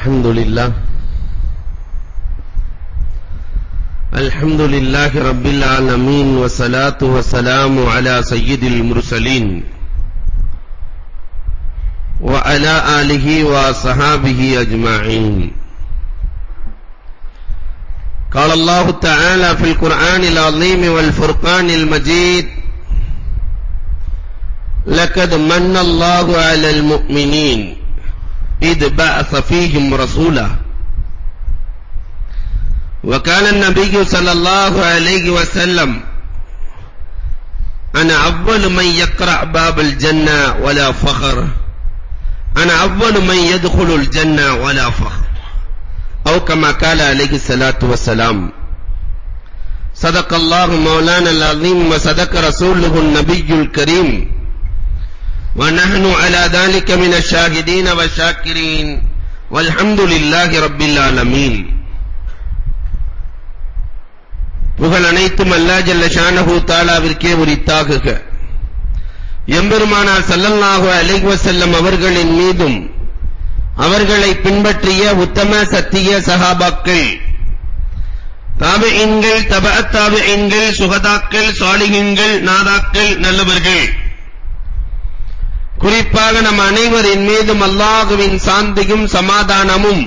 الحمد لله. الحمد لله رب العالمين والصلاة والسلام على سيد المرسلين. وعلى آله وصحابه أجمعين. قال الله تعالى في القرآن العظيم والفرقان المجيد لقد من الله على المؤمنين إذ بعث فيهم رسولا. وكان النبي صلى الله عليه وسلم أنا أول من يقرأ باب الجنة ولا فخر. أنا أول من يدخل الجنة ولا فخر. أو كما قال عليه الصلاة والسلام صدق الله مولانا العظيم وصدق رسوله النبي الكريم. ونحن على ذلك من الشاهدين والشاكرين والحمد لله رب العالمين புகழ் அனைத்தும் அல்லாஹ் ஜல்ல ஷானஹு தஆலாவிற்கே உரித்தாகுக எம்பெருமானார் ஸல்லல்லாஹு அலைஹி வஸல்லம் அவர்களின் மீதும் அவர்களை பின்பற்றிய உத்தம சத்திய சஹாபாக்கள் தாபிஈன்கள் தபஅத் தாபிஈன்கள் சுஹதாக்கள் சாலிஹீன்கள் நாதாக்கள் நல்லவர்கள் குறிப்பாக நம் அனைவரின் மீதும் அல்லாஹுவின் சாந்தியும் சமாதானமும்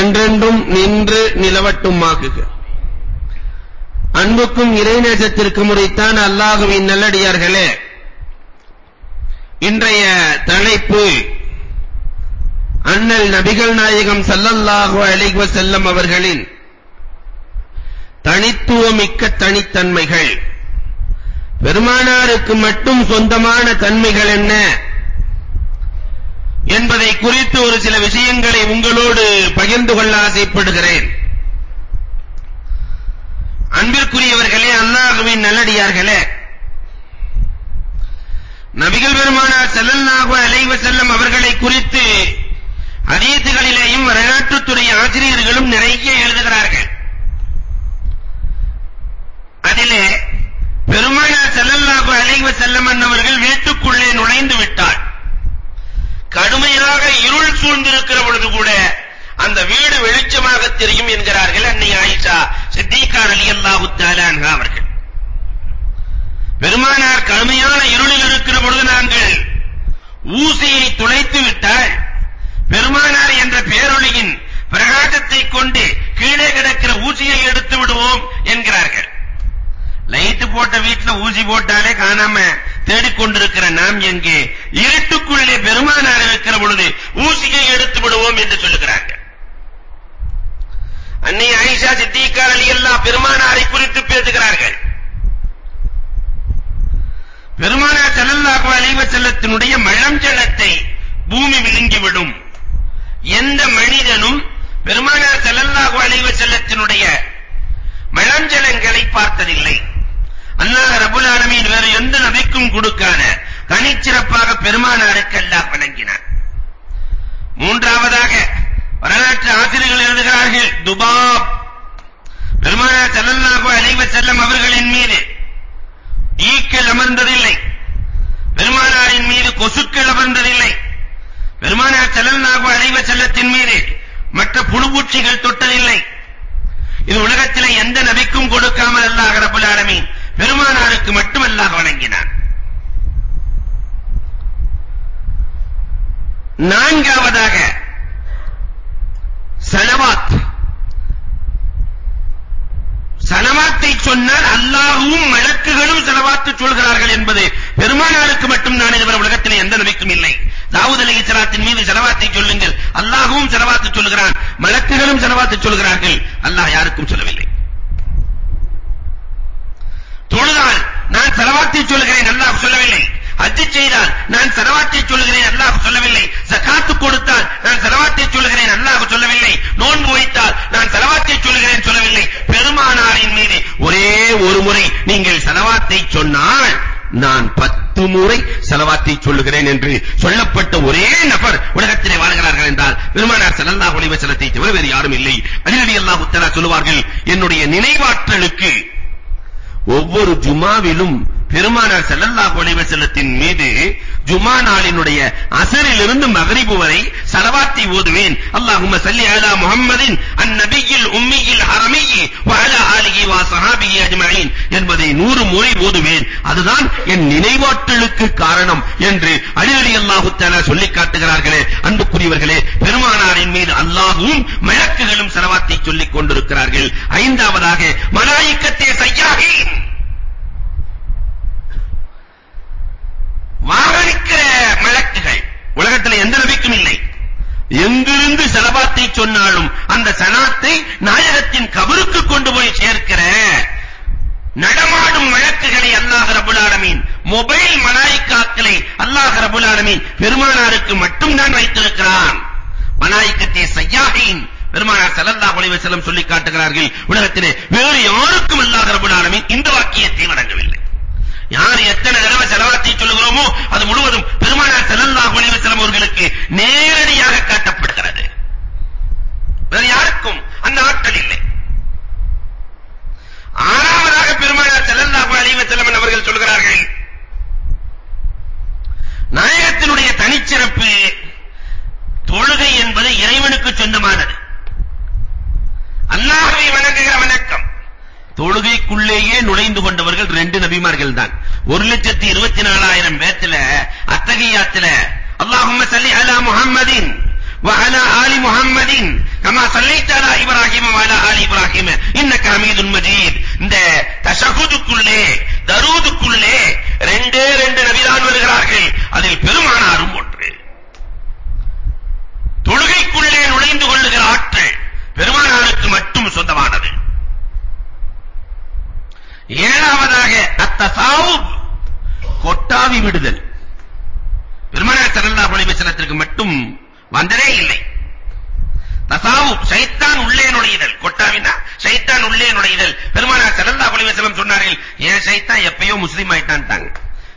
என்றென்றும் நின்று நிலவட்டுமாகுக. அன்புக்கும் இறைநேசத்திற்கும் முறைத்தான் அல்லாஹுவின் நல்லடியார்களே இன்றைய தலைப்பு அண்ணல் நபிகள் நாயகம் சல்லல்லாஹு அலைஹி வஸல்லம் அவர்களின் தனித்துவமிக்க தனித்தன்மைகள். பெருமானாருக்கு மட்டும் சொந்தமான தன்மைகள் என்ன? என்பதை குறித்து ஒரு சில விஷயங்களை உங்களோடு பகிர்ந்து கொள்ள ஆசைப்படுகிறேன். அன்பிற்குரியவர்களே அல்லாஹ்வின் நல்லடியார்களே நபிகள் பெருமானார் ஸல்லல்லாஹு அலைஹி வஸல்லம் அவர்களை குறித்து ஹதீஸுகளிலேயும் வரலாற்றுத்துறை ஆசிரியர்களும் நிறைய எழுதுகிறார்கள். அதிலே பெருமானார் ஸல்லல்லாஹு அலைஹி வஸல்லம் அவர்கள் வீட்டுக்குள்ளே நுழைந்து விட்டார். கடுமையாக இருள் சூழ்ந்திருக்கிற பொழுது கூட அந்த வீடு வெளிச்சமாக தெரியும் என்கிறார்கள் அன்னை ஆயிஷா சித்திகா ரலியல்லாஹு தஆலா அவர்கள். பெருமானார் கடுமையான இருளில் இருக்கிற பொழுது நாங்கள் ஊசியை துளைத்து விட்டால் பெருமானார் என்ற பேரொளியின் பிரகாசத்தை கொண்டு கீழே கிடக்கிற ஊசியை எடுத்து விடுவோம் என்கிறார்கள். லைட் போட்ட வீட்ல ஊசி போட்டாலே காணாம தேடிக்கொண்டிருக்கிற நாம் எங்கே? இருட்டுக்குள்ளே பெருமானார் இருக்கிற பொழுது ஊசியை எடுத்து விடுவோம் என்று சொல்லுகிறார்கள் அன்னை ஆயிஷா சித்திகா ரலியல்லாஹு பெருமானாரை குறித்து பேசுகிறார்கள். பெருமானார் ஸல்லல்லாஹு அலைஹி வஸல்லத்தினுடைய மழஞ்சலத்தை பூமி விழுங்கிவிடும். எந்த மனிதனும் பெருமானார் ஸல்லல்லாஹு அலைஹி வஸல்லத்தினுடைய மழஞ்சலங்களை பார்த்ததில்லை. அல்லாஹ் ரப்பல் ஆலமீன் வேறு எந்த நபிக்கும் கொடுக்காத தனிச்சிறப்பாக பெருமானாருக்கு அல்லாஹ் வழங்கினார் மூன்றாவதாக வரலாற்று ஆசிரியர்கள் எழுதுகிறார்கள் துபாப். பெருமானார் ஸல்லல்லாஹு அலைஹி வஸல்லம் அவர்களின் மீது ஈக்கள் அமர்ந்ததில்லை. பெருமானாரின் மீது கொசுக்கள் அமர்ந்ததில்லை. பெருமானார் ஸல்லல்லாஹு அலைஹி வஸல்லத்தின் மீது மற்ற புழுபூச்சிகள் தொட்டதில்லை. இது உலகத்திலே எந்த நபிக்கும் கொடுக்காமல் அல்லாஹ் ரப்பல் ஆலமீன் பெருமானாருக்கு மட்டும் அல்லாஹ் நான்காவதாக சலவாத் சலவாத்தை சொன்னால் அல்லாஹ்வும் மலக்குகளும் சலவாத்து சொல்கிறார்கள் என்பது பெருமானாருக்கு மட்டும் நான் இதுவரை உலகத்திலே எந்த நபிக்கும் இல்லை. தாவூத் அலைஹிஸ்ஸலாத்தின் மீது சலவாத்தை சொல்லுங்கள். அல்லாஹ்வும் சலவாத்து சொல்கிறான். மலக்குகளும் சலவாத்து சொல்கிறார்கள். அல்லாஹ் யாருக்கும் சொல்லவில்லை. தொழுதால் நான் சலவாத்தை சொல்கிறேன் அல்லாஹ் சொல்லவில்லை. ஹஜ் செய்தால் நான் சலவாத்தை சொல்கிறேன் அல்லாஹ் சொல்லவில்லை. ஜகாத் கொடுத்தால் நான் சலவாத்தை சொல்கிறேன் அல்லாஹ் சொல்லவில்லை. நோன்பு வைத்தால் நான் சலவாத்தை சொல்கிறேன் சொல்லவில்லை. பெருமானாரின் மீது ஒரே ஒரு முறை நீங்கள் சலவாத்தை சொன்னால் நான் பத்து முறை செலவாத்தை சொல்லுகிறேன் என்று சொல்லப்பட்ட ஒரே நபர் உலகத்திலே வாழ்கிறார்கள் என்றால் பெருமானார் ஸல்லல்லாஹு அலைஹி வஸல்லத்தை தவிர வேறு யாரும் இல்லை. அலி அல்லாஹு தஆலா சொல்வார்கள் என்னுடைய நினைவாற்றலுக்கு ஒவ்வொரு ஜுமாவிலும் பெருமானார் ஸல்லல்லாஹு அலைஹி வஸல்லத்தின் மீது ஜுமா நாளினுடைய அசரிலிருந்து மகரிப் வரை ஸலவாத்தை ஓதுவேன். அல்லாஹும்ம ஸல்லி அலா முஹம்மதின் அன்நபியில் உம்மியில் ஹரமியி வ அலா ஆலிஹி வ ஸஹாபிஹி அஜ்மஈன் என்பதை 100 முறை ஓதுவேன். அதுதான் என் நினைவாற்றலுக்கு காரணம் என்று அலி ரலியல்லாஹு தஆலா சொல்லி காட்டுகிறார்களே. அன்புக்குரியவர்களே பெருமானாரின் மீது அல்லாஹ்வும் மலக்குகளும் ஸலவாத்தை சொல்லிக் கொண்டிருக்கிறார்கள். ஐந்தாவதாக மலாயிக்கத்தே சய்யாஹீன் வாகனிக்கிற மலக்குகள். உலகத்தில் எந்த நபிக்கும் இல்லை. எங்கிருந்து சலபாத்தை சொன்னாலும் அந்த சனாத்தை நாயகத்தின் கபருக்கு கொண்டு போய் சேர்க்கிற நடமாடும் வழக்குகளை அல்லாஹ் ரபுல் ஆலமீன் மொபைல் மலாய்க்காக்களை அல்லாஹ் ரபுல் ஆலமீன் பெருமானாருக்கு மட்டும் தான் வைத்திருக்கிறான். மலாய்க்கத்தை சையாகின் பெருமானார் ஸல்லல்லாஹு அலைஹி வஸல்லம் சொல்லி காட்டுகிறார்கள் உலகத்திலே வேறு யாருக்கும் அல்லாஹ் ரப்பல் ஆலமீன் இந்த வாக்கியத்தை வழங்கவில்லை. யார் எத்தனை தடவை செலவாத்தி சொல்லுகிறோமோ அது முழுவதும் பெருமானார் ஸல்லல்லாஹு அலைஹி வஸல்லம் அவர்களுக்கு நேரடியாக காட்டப்படுகிறது. வேறு யாருக்கும் அந்த ஆற்றல் இல்லை. ஆறாவதாக பெருமானார் ஸல்லல்லாஹு அலைஹி வஸல்லம் அவர்கள் சொல்கிறார்கள் நாயகத்தினுடைய தனிச்சிறப்பு தொழுகை என்பது இறைவனுக்கு சொந்தமானது. அல்லாஹ்வை வணங்குகிற வணக்கம் தொழுகைக்குள்ளேயே நுழைந்து கொண்டவர்கள் ரெண்டு நபிமார்கள் தான் ஒரு லட்சத்தி இருபத்தி நாலாயிரம் பேத்துல அத்தகையாத்துல அல்லாஹும்ம சல்லி அலா முஹம்மதின் وعلى آل محمد كما صليت على إبراهيم وعلى آل إبراهيم إنك حميد مجيد இந்த தஷஹுதுக்குள்ளே தரூதுக்குள்ளே ரெண்டே ரெண்டு நபிதான் வருகிறார்கள் அதில் பெருமானாரும் ஒன்று தொழுகைக்குள்ளே நுழைந்து கொள்ளுகிற ஆற்றல் பெருமானாருக்கு மட்டும் சொந்தமானது. ஏழாவதாக அத்தசாவுப் கொட்டாவி விடுதல். பெருமானார் ஸல்லல்லாஹு அலைஹி வஸல்லத்திற்கு மட்டும் வந்ததே இல்லை. தசாவுப் சைத்தான் உள்ளே நுழைதல் கொட்டாவினா ஷைத்தான் உள்ளே நுழைதல் பெருமானார் ஸல்லல்லாஹு அலைஹி வஸல்லம் சொன்னார்கள் ஏன் சைத்தான் எப்பயோ முஸ்லிம் ஆயிட்டான்ட்டாங்க.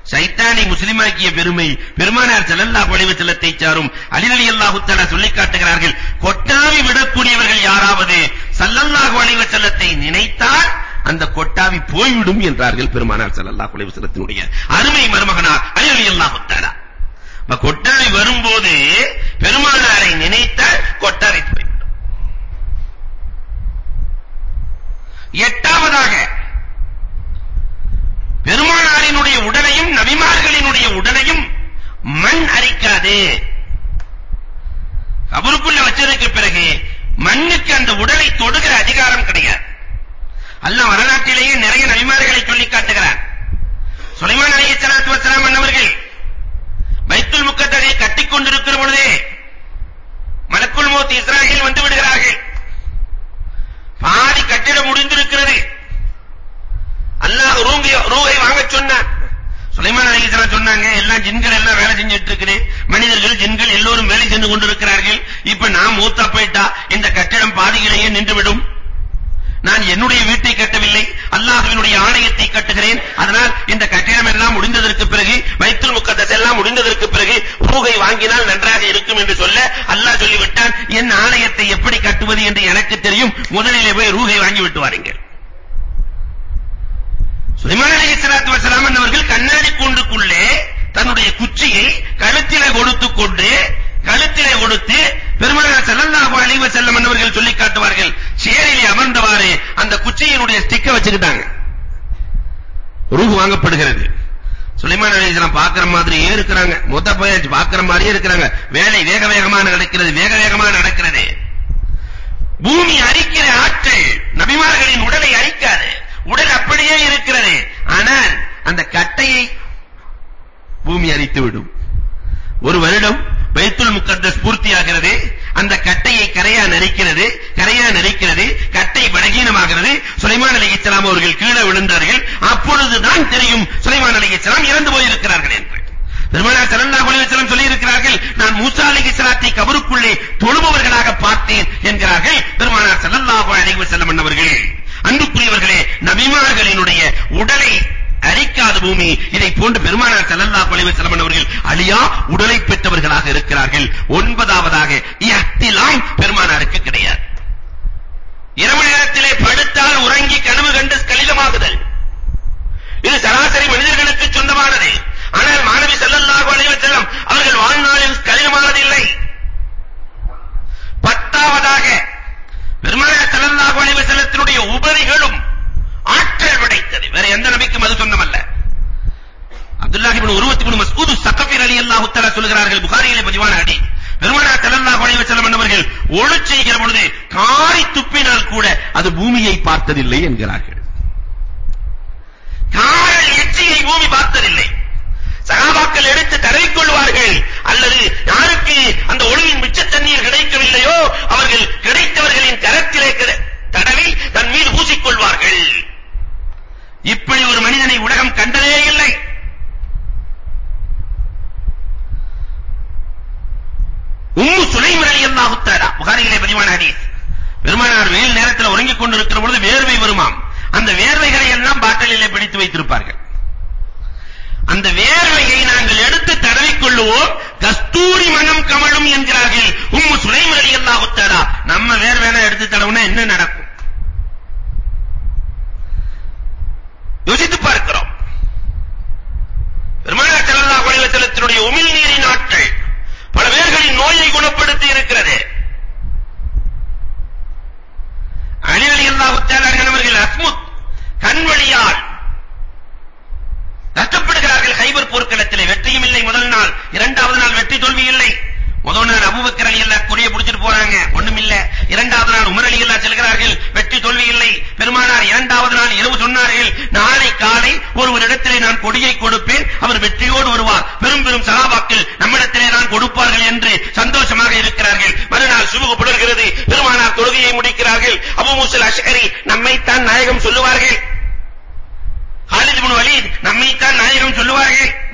ஷைத்தானை முஸ்லிமாக்கிய பெருமை பெருமானார் ஸல்லல்லாஹு அலைஹி வஸல்லத்தை சாரும் அலி ரலியல்லாஹு தஆலா சொல்லி காட்டுகிறார்கள் கொட்டாவி விடக்கூடியவர்கள் யாராவது ஸல்லல்லாஹு அலைஹி வஸல்லத்தை நினைத்தால் அந்த கொட்டாவி போய்விடும் என்றார்கள் பெருமானார் ஸல்லல்லாஹு அலைஹி வஸல்லத்தினுடைய அருமை மருமகனார் அலி ரலியல்லாஹு தஆலா கொட்டாவி வரும்போது பெருமானாரை நினைத்தால் கொட்டாவி போய்விடும். எட்டாவதாக பெருமானாரினுடைய உடலையும் நபிமார்களினுடைய உடலையும் மண் அரிக்காது. கபருக்குள்ள வச்சதுக்கு பிறகு மண்ணுக்கு அந்த உடலை தொடுகிற அதிகாரம் கிடையாது. அல்ல வரலாற்றிலேயே நிறைய நபிமார்களை சொல்லி காட்டுகிறார் சுலைமான் அலைஹிஸ்ஸலாத்து வஸலாம் அன்னவர்கள் பைத்துல் முக்கத்தஸை கட்டிக் கொண்டிருக்கிற பொழுதே மலக்குல் மௌத் இஸ்ராயீல் வந்து விடுகிறார்கள். பாதி கட்டிடம் முடிந்திருக்கிறது. அல்லாஹ் ரூங்கி ரூஹை வாங்க சொன்னான். சுலைமான் அலைஹிஸ்ஸலாம் சொன்னாங்க எல்லாம் ஜின்கள் எல்லாம் வேலை செஞ்சிட்டு இருக்குது. மனிதர்கள் ஜின்கள் எல்லோரும் வேலை செஞ்சு கொண்டிருக்கிறார்கள். இப்ப நான் மூத்தா போயிட்டா இந்த கட்டிடம் பாதியிலேயே நின்றுவிடும். நான் என்னுடைய வீட்டை கட்டவில்லை அல்லாஹ்வினுடைய ஆலயத்தை கட்டுகிறேன். அதனால் இந்த கட்டிடம் எல்லாம் முடிந்ததற்கு பிறகு பைத்துல் முக்கத்தஸ் எல்லாம் முடிந்ததற்கு பிறகு ரூஹை வாங்கினால் நன்றாக இருக்கும் என்று சொல்ல அல்லாஹ் சொல்லிவிட்டான் என் ஆலயத்தை எப்படி கட்டுவது என்று எனக்கு தெரியும். முதலிலே போய் ரூஹை வாங்கி விட்டு வாருங்கள். சுலைமான் அலைஹிஸ்ஸலாத்து வஸலாம் அவர்கள் கண்ணாடி கூண்டுக்குள்ளே தன்னுடைய குச்சியை கழுத்திலே கொடுத்துக் கொண்டு கழுத்திலே கொடுத்து பெருமானார் ஸல்லல்லாஹு அலைஹி வஸல்லம் அவர்கள் சொல்லி காட்டுவார்கள் சேரிலே அமர்ந்தவாறு அந்த குச்சியினுடைய ஸ்டிக்க வச்சுக்கிட்டாங்க. ரூஹ் வாங்கப்படுகிறது. சுலைமான் அலைஹிஸ்ஸலாம் பார்க்கிற மாதிரியே இருக்கிறாங்க. மொத்த போயாச்சு பார்க்கிற மாதிரியே இருக்கிறாங்க. வேலை வேக வேகமா நடக்கிறது வேக வேகமா நடக்கிறது பூமி அரிக்கிற ஆற்றல் நபிமார்களின் உடலை அரிக்காது உடல் அப்படியே இருக்கிறது ஆனால் அந்த கட்டையை பூமி அரித்து விடும் ஒரு வருடம் பைத்துல் முக்கத்தஸ் பூர்த்தியாகிறது அந்த கட்டையை கரையா நரிக்கிறது கரையா நரிக்கிறது கட்டை பலகீனமாகிறது சுலைமான் அலைஹிஸ்ஸலாம் அவர்கள் கீழே விழுந்தார்கள் அப்பொழுதுதான் தெரியும் சுலைமான் அலைஹிஸ்ஸலாம் இறந்து போயிருக்கிறார்கள் என்று பெருமானார் ஸல்லல்லாஹு அலைஹி வஸல்லம் சொல்லி இருக்கிறார்கள் நான் மூசா அலைஹிஸ்ஸலாத்தை கபருக்குள்ளே தொழுபவர்களாக பார்த்தேன் என்கிறார்கள் பெருமானார் ஸல்லல்லாஹு அலைஹி வஸல்லம் அவர்கள் அன்புக்குரியவர்களே நபிமார்களினுடைய உடலை அரிக்காத பூமி இதை போன்று பெருமானார் ஸல்லல்லாஹு அலைஹி வஸல்லம் அவர்கள் அழியா உடலை பெற்றவர்களாக இருக்கிறார்கள் ஒன்பதாவதாக இஹ்திலாம் பெருமானாருக்கு கிடையாது இரவு நேரத்திலே படுத்தால் உறங்கி கனவு கண்டு கலிதமாகுதல் இது சராசரி மனிதர்களுக்கு அது பூமியை பார்த்ததில்லை என்கிறார்கள் காரல் எச்சியை பூமி பார்த்ததில்லை சகாபாக்கள் எடுத்து தடவிக் கொள்வார்கள் அல்லது யாருக்கு அந்த ஒளியின் மிச்ச தண்ணீர் கிடைக்கவில்லையோ அவர்கள் கிடைத்தவர்களின் கரத்திலே தடவி தன் மீது பூசிக்கொள்வார்கள் இப்படி ஒரு மனிதனை உலகம் கண்டதே இல்லை உம்மு சுலைம் ரலியல்லாஹு தஆலா புகாரியிலே பதிவான ஹதீஸ் பெருமானார் வெயில் நேரத்தில் உறங்கிக் கொண்டிருக்கிற பொழுது வேர்வை வருமாம் அந்த வேர்வைகளை எல்லாம் பாட்டிலிலே பிடித்து வைத்திருப்பார்கள் அந்த வேர்வையை நாங்கள் எடுத்து தடவிக் கொள்ளுவோம் கஸ்தூரி மனம் கமழும் என்கிறார்கள். உம்மு சுலைம் ரலியல்லாஹு தஆலா. நம்ம வேர்வேனா எடுத்து தடவுனா என்ன நடக்கும்? யோசித்து பார்க்கிறோம். பெருமானார் ஸல்லல்லாஹு அலைஹி வஸல்லத்தினுடைய உமிழ் நீரின் ஆட்கள் பல பேர்களின் நோயை குணப்படுத்தி இருக்கிறது. அலி ரலியல்லாஹு தஆலா அவர்கள் அஸ்முத் கண்வழியால் நஷ்டப்படுகிறார்கள் ஹைபர் போர்க்களத்திலே. வெற்றியும் இல்லை முதல் நாள். இரண்டாவது நாள் வெற்றி தோல்வி இல்லை. முதல் நாள் அபூபக்கர் ரலியல்லாஹு குறைய பிடிச்சிட்டு போறாங்க. ஒண்ணும் இல்ல. இரண்டாவது நாள் உமர் ரலியல்லாஹு செல்கிறார்கள். வெற்றி தோல்வி இல்லை. பெருமானார் இரண்டாவது நாள் இரவு சொன்னார்கள் நாளை காலை ஒருவரிடத்திலே நான் கொடியை கொடுப்பேன். அவர் வெற்றியோடு வருவார். பெரும் பெரும் சகாபாக்கள் நம்மிடத்திலே நான் கொடுப்பார்கள் என்று சந்தோஷமாக இருக்கிறார்கள். மறுநாள் சுபுகு புலர்கிறது பெருமானார் தொழுகையை முடிக்கிறார்கள். அபூ மூசல் அஷ்கரி நம்மைத்தான் நாயகம் சொல்லுவார்கள். ஹாலித் இப்னு வலீத் நம்மைத்தான் நாயகம் சொல்லுவார்கள்.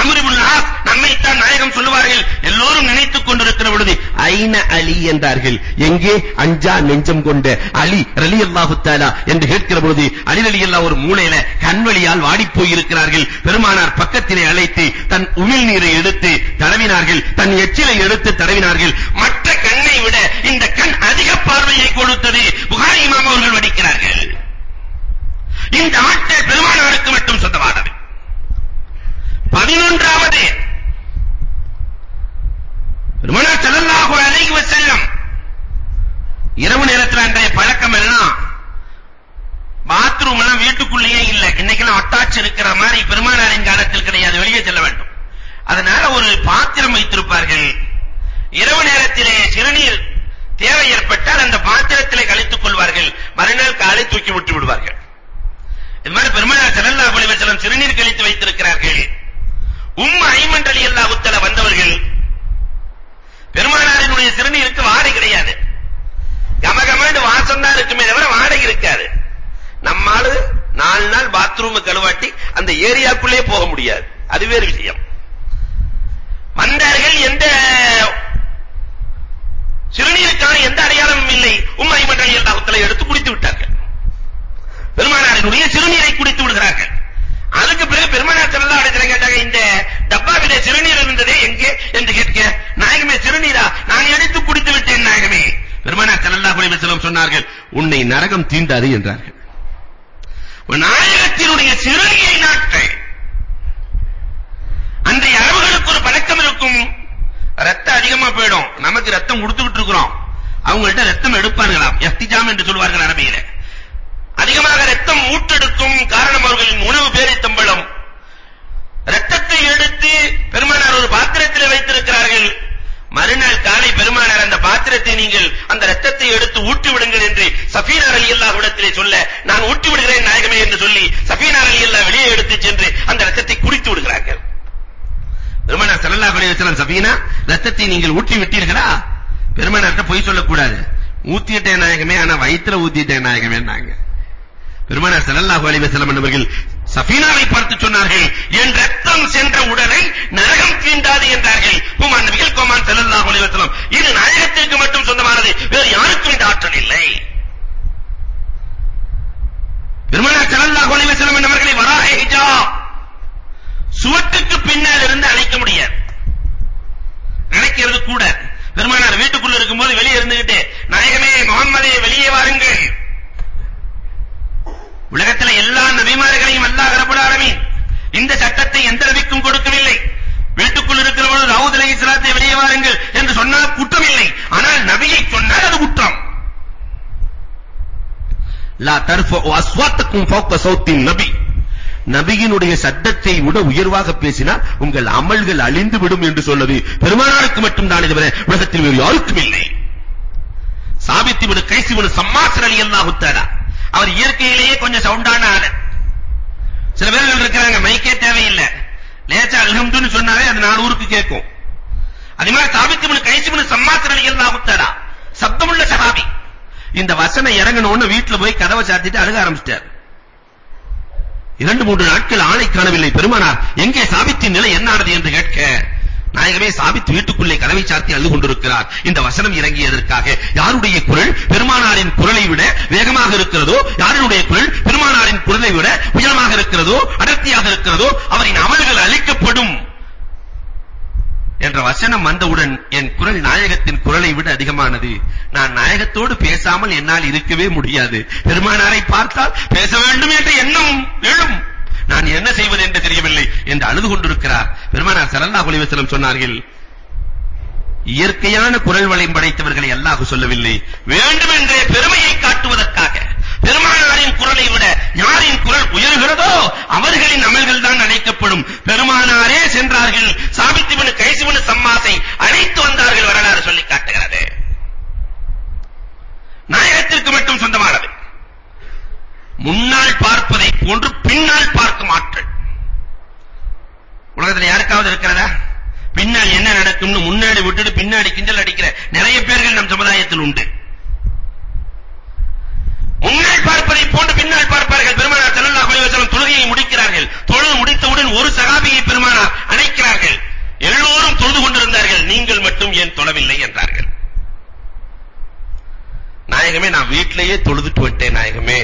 அம்ர் இப்னு ஆஸ் நம்மைத்தான் நாயகம் சொல்லுவார்கள். எல்லோரும் நினைத்துக் கொண்டிருக்கிற பொழுது ஐன அலி என்றார்கள். எங்கே? அஞ்சா நெஞ்சம் கொண்ட அலி ரலியல்லாஹு தஆலா என்று கேட்கிற பொழுது அலி ரலியல்லாஹு ஒரு மூலையில கண்வழியால் வாடி போய் இருக்கிறார்கள் பெருமானார் பக்கத்திலே அழைத்து தன் உமிழ் நீரை எடுத்து தடவினார்கள். தன் எச்சிலை எடுத்து தடவினார்கள். மற்ற கண்ணை விட இந்த கண் அதிக பார்வையை கொடுத்தது புகாரி இமாம் அவர்கள் வடிக்கிறார்கள். இந்த ஆட்கள் பெருமானாருக்கு மட்டும் சொந்தமானது. பதினொன்றாவது பெருமானார் ஸல்லல்லாஹு அலைஹி வஸல்லம் இரவு நேரத்துல அன்றைய பழக்கம் எல்லாம் பாத்ரூம் எல்லாம் வீட்டுக்குள்ளேயே இல்ல. இன்னைக்கெல்லாம் அட்டாச் இருக்கிற மாதிரி பெருமானாரின் காலத்தில் கிடையாது. வெளியே செல்ல வேண்டும். அதனால ஒரு பாத்திரம் வைத்திருப்பார்கள். இரவு நேரத்திலே சிறுநீர் தேவை ஏற்பட்டால் அந்த பாத்திரத்திலே கழித்துக் கொள்வார்கள். மறுநாள் காலை தூக்கி விட்டு விடுவார்கள். இது மாதிரி பெருமானார் ஸல்லல்லாஹு அலைஹி வஸல்லம் சிறுநீர் கழித்து வைத்திருக்கிறார்கள். உம்மு ஐமன் ரலியல்லாஹு தஆலா வந்தவர்கள் பெருமானாரினுடைய சிறுநீருக்கு வாடை கிடையாது. கமகமண்டு வாசம் தான் இருக்குமே தவிர வாடை இருக்காது. நம்மாளு நாலு நாள் பாத்ரூம் கழுவாட்டி அந்த ஏரியாக்குள்ளே போக முடியாது. அது வேறு விஷயம். வந்தார்கள் எந்த சிறுநீருக்கான எந்த அடையாளமும் இல்லை. உம்மை ஐமன் ரலியல்லாஹு எடுத்து குடித்து விட்டார்கள். பெருமானாரினுடைய சிறுநீரை குடித்து விடுகிறார்கள். அதுக்கு பிறகு பெருமானார் ஸல்லல்லாஹு அலைஹி வஸல்லம் கேட்டாங்க இந்த டப்பாவிலே சிறுநீர் இருந்ததே எங்கே? என்று கேட்க நாயகமே சிறுநீரா? நான் எடுத்து குடித்து விட்டேன் நாயகமே. பெருமானார் ஸல்லல்லாஹு அலைஹி வஸல்லம் சொன்னார்கள் உன்னை நரகம் தீண்டாது என்றார்கள். நாயகத்தினுடைய சிறுநீரை நாட்கள் அன்றைய அரபுகளுக்கு ஒரு பழக்கம் இருக்கும். ரத்தம் அதிகமா போயிடும். நமக்கு ரத்தம் கொடுத்துக்கிட்டு இருக்கிறோம் அவங்கள்ட்ட ரத்தம் எடுப்பார்களாம். எஸ்திஜாம் என்று சொல்வார்கள் அரபியில. அதிகமாக ரத்தம் ஊற்றெடுக்கும் காரணம் அவர்களின் உணவு பேரித்தம்பளம் ரத்தத்தை எடுத்து பெருமானார் ஒரு பாத்திரத்தில் வைத்திருக்கிறார்கள். மறுநாள் காலை பெருமானார் அந்த பாத்திரத்தை நீங்கள் அந்த ரத்தத்தை எடுத்து ஊட்டி விடுங்கள் என்று சஃபீனா ரலியல்லாஹு இடத்திலே சொல்ல நான் ஊட்டி விடுகிறேன் நாயகமே என்று சொல்லி சஃபீனா ரலியல்லாஹு வெளியே எடுத்து சென்று அந்த ரத்தத்தை குடித்து விடுகிறார்கள். பெருமானார் ஸல்லல்லாஹு அலைஹி வஸல்லம் சஃபீனா ரத்தத்தை நீங்கள் ஊட்டி விட்டீர்களா? பெருமானார்ட்ட போய் சொல்லக்கூடாது. ஊத்திட்டேன் நாயகமே ஆனா வயித்துல ஊத்திட்டேன் நாங்க பெருமானார் ஸல்லல்லாஹு அலைஹி வஸல்லம் அவர்கள் சஃபீனாவை பார்த்து சொன்னார்கள் என் ரத்தம் சென்ற உடலை நரகம் தீண்டாது என்றார்கள். ஹுமான் நபிகள் கோமான் ஸல்லல்லாஹு அலைஹி வஸல்லம் இது நாயகத்திற்கு மட்டும் சொந்தமானது வேறு யாருக்கும் இந்த ஆற்றல் இல்லை. பெருமானார் ஸல்லல்லாஹு அலைஹி வஸல்லம் அவர்களை வராஹ ஹிஜாப் சுவட்டுக்கு பின்னால் இருந்து அழைக்க முடியாது. நினைக்கிறது கூட. பெருமானார் வீட்டுக்குள்ள இருக்கும்போது வெளியே இருந்துகிட்டு நாயகமே முகம்மதே வெளியே வாருங்கள். உலகத்தில் எல்லா நபிமார்களையும் அல்லாஹ் ரப்பல் ஆலமீன் இந்த சட்டத்தை எந்த நபிக்கும் கொடுக்கவில்லை. வீட்டுக்குள் இருக்கிறவர்கள் தாவூத் அலைஹிஸ்ஸலாத்தை வெளியே வாருங்கள் என்று சொன்னால் குற்றம் இல்லை ஆனால் நபியை சொன்னால் அது குற்றம். லா தர்ஃபு அஸ்வாத்துக்கும் ஃபௌக சௌத்தின் நபி. நபியினுடைய சட்டத்தை விட உயர்வாக பேசினால் உங்கள் அமல்கள் அழிந்து விடும் என்று சொல்லது பெருமானாருக்கு மட்டும் தான் தவிர உலகத்தில் வேறு யாருக்கும் இல்லை. சாபித் இப்னு கைஸ் இப்னு சம்மாஸ் ரலியல்லாஹு தஆலா அவர் இயற்கையிலேயே கொஞ்சம் சவுண்டான ஆளு. சில பேர்கள் இருக்கிறாங்க மைக்கே தேவையில்லை. லேசா அல்ஹம்துன்னு சொன்னாலே அது நாலு ஊருக்கு கேட்கும். அதே மாதிரி சாபித் இப்னு கைஸ் இப்னு சம்மாஸ் ரலியல்லாஹு தஆலா சப்தமுள்ள சஹாபி. இந்த வசனம் இறங்கணும்னு உடனே வீட்ல போய் கதவை சாத்திட்டு அழுக ஆரம்பிச்சிட்டார். இரண்டு மூன்று நாட்கள் ஆளை காணவில்லை. பெருமானார் எங்கே சாபித்தின் நிலை என்னானது என்று கேட்க நாயகமே சாபித் வீட்டுக்குள்ளே கதவை சாத்தி அழுது கொண்டிருக்கிறார் இந்த வசனம் இறங்கியதற்காக யாருடைய குரல் பெருமானாரின் குரலை விட வேகமாக இருக்கிறதோ யாருடைய குரல் பெருமானாரின் குரலை விட உயரமாக இருக்கிறதோ அடர்த்தியாக இருக்கிறதோ அவரின் அமல்கள் அழிக்கப்படும் என்ற வசனம் வந்தவுடன் என் குரல் நாயகத்தின் குரலை விட அதிகமானது. நான் நாயகத்தோடு பேசாமல் என்னால் இருக்கவே முடியாது. பெருமானாரை பார்த்தால் பேச வேண்டும் என்ற எண்ணம் எழும். நான் என்ன செய்வது என்று தெரியவில்லை என்று அழுது கொண்டிருக்கிறார். பெருமானார் ஸல்லல்லாஹு அலைஹி வஸல்லம் சொன்னார்கள் இயற்கையான குரல் வளையம் படைத்தவர்களை அல்லாஹ் சொல்லவில்லை. வேண்டும் பெருமையை காட்டுவதற்காக பெருமானாரின் குரலை விட யாரின் குரல் உயர்கிறதோ அவர்களின் அமல்கள் தான் அழைக்கப்படும். பெருமானாரே சென்றார்கள். சாபித் இப்னு கைஸ் இப்னு அழைத்து வந்தார்கள் வரலாறு சொல்லி காட்டுகிறது நாயகத்திற்கு மட்டும் சொந்தமானது முன்னால் பார்ப்பதை போன்று பின்னால் பார்க்கும் ஆற்றல் உலகத்தில் யாருக்காவது இருக்கிறதா பின்னால் என்ன நடக்கும்னு முன்னாடி விட்டுட்டு பின்னாடி கிண்டல் அடிக்கிற நிறைய பேர்கள் நம் சமுதாயத்தில் உண்டு. முன்னால் பார்ப்பதை போன்று பின்னால் பார்ப்பார்கள். பெருமானார் ஸல்லல்லாஹு அலைஹி வஸல்லம் தொழுகையை முடிக்கிறார்கள். தொழுது முடித்தவுடன் ஒரு சகாபியை பெருமானார் அழைக்கிறார்கள் எல்லோரும் தொழுது கொண்டிருந்தார்கள். நீங்கள் மட்டும் ஏன் தொழவில்லை என்றார்கள். நாயகமே நான் வீட்டிலேயே தொழுதுட்டு வந்துட்டேன் நாயகமே.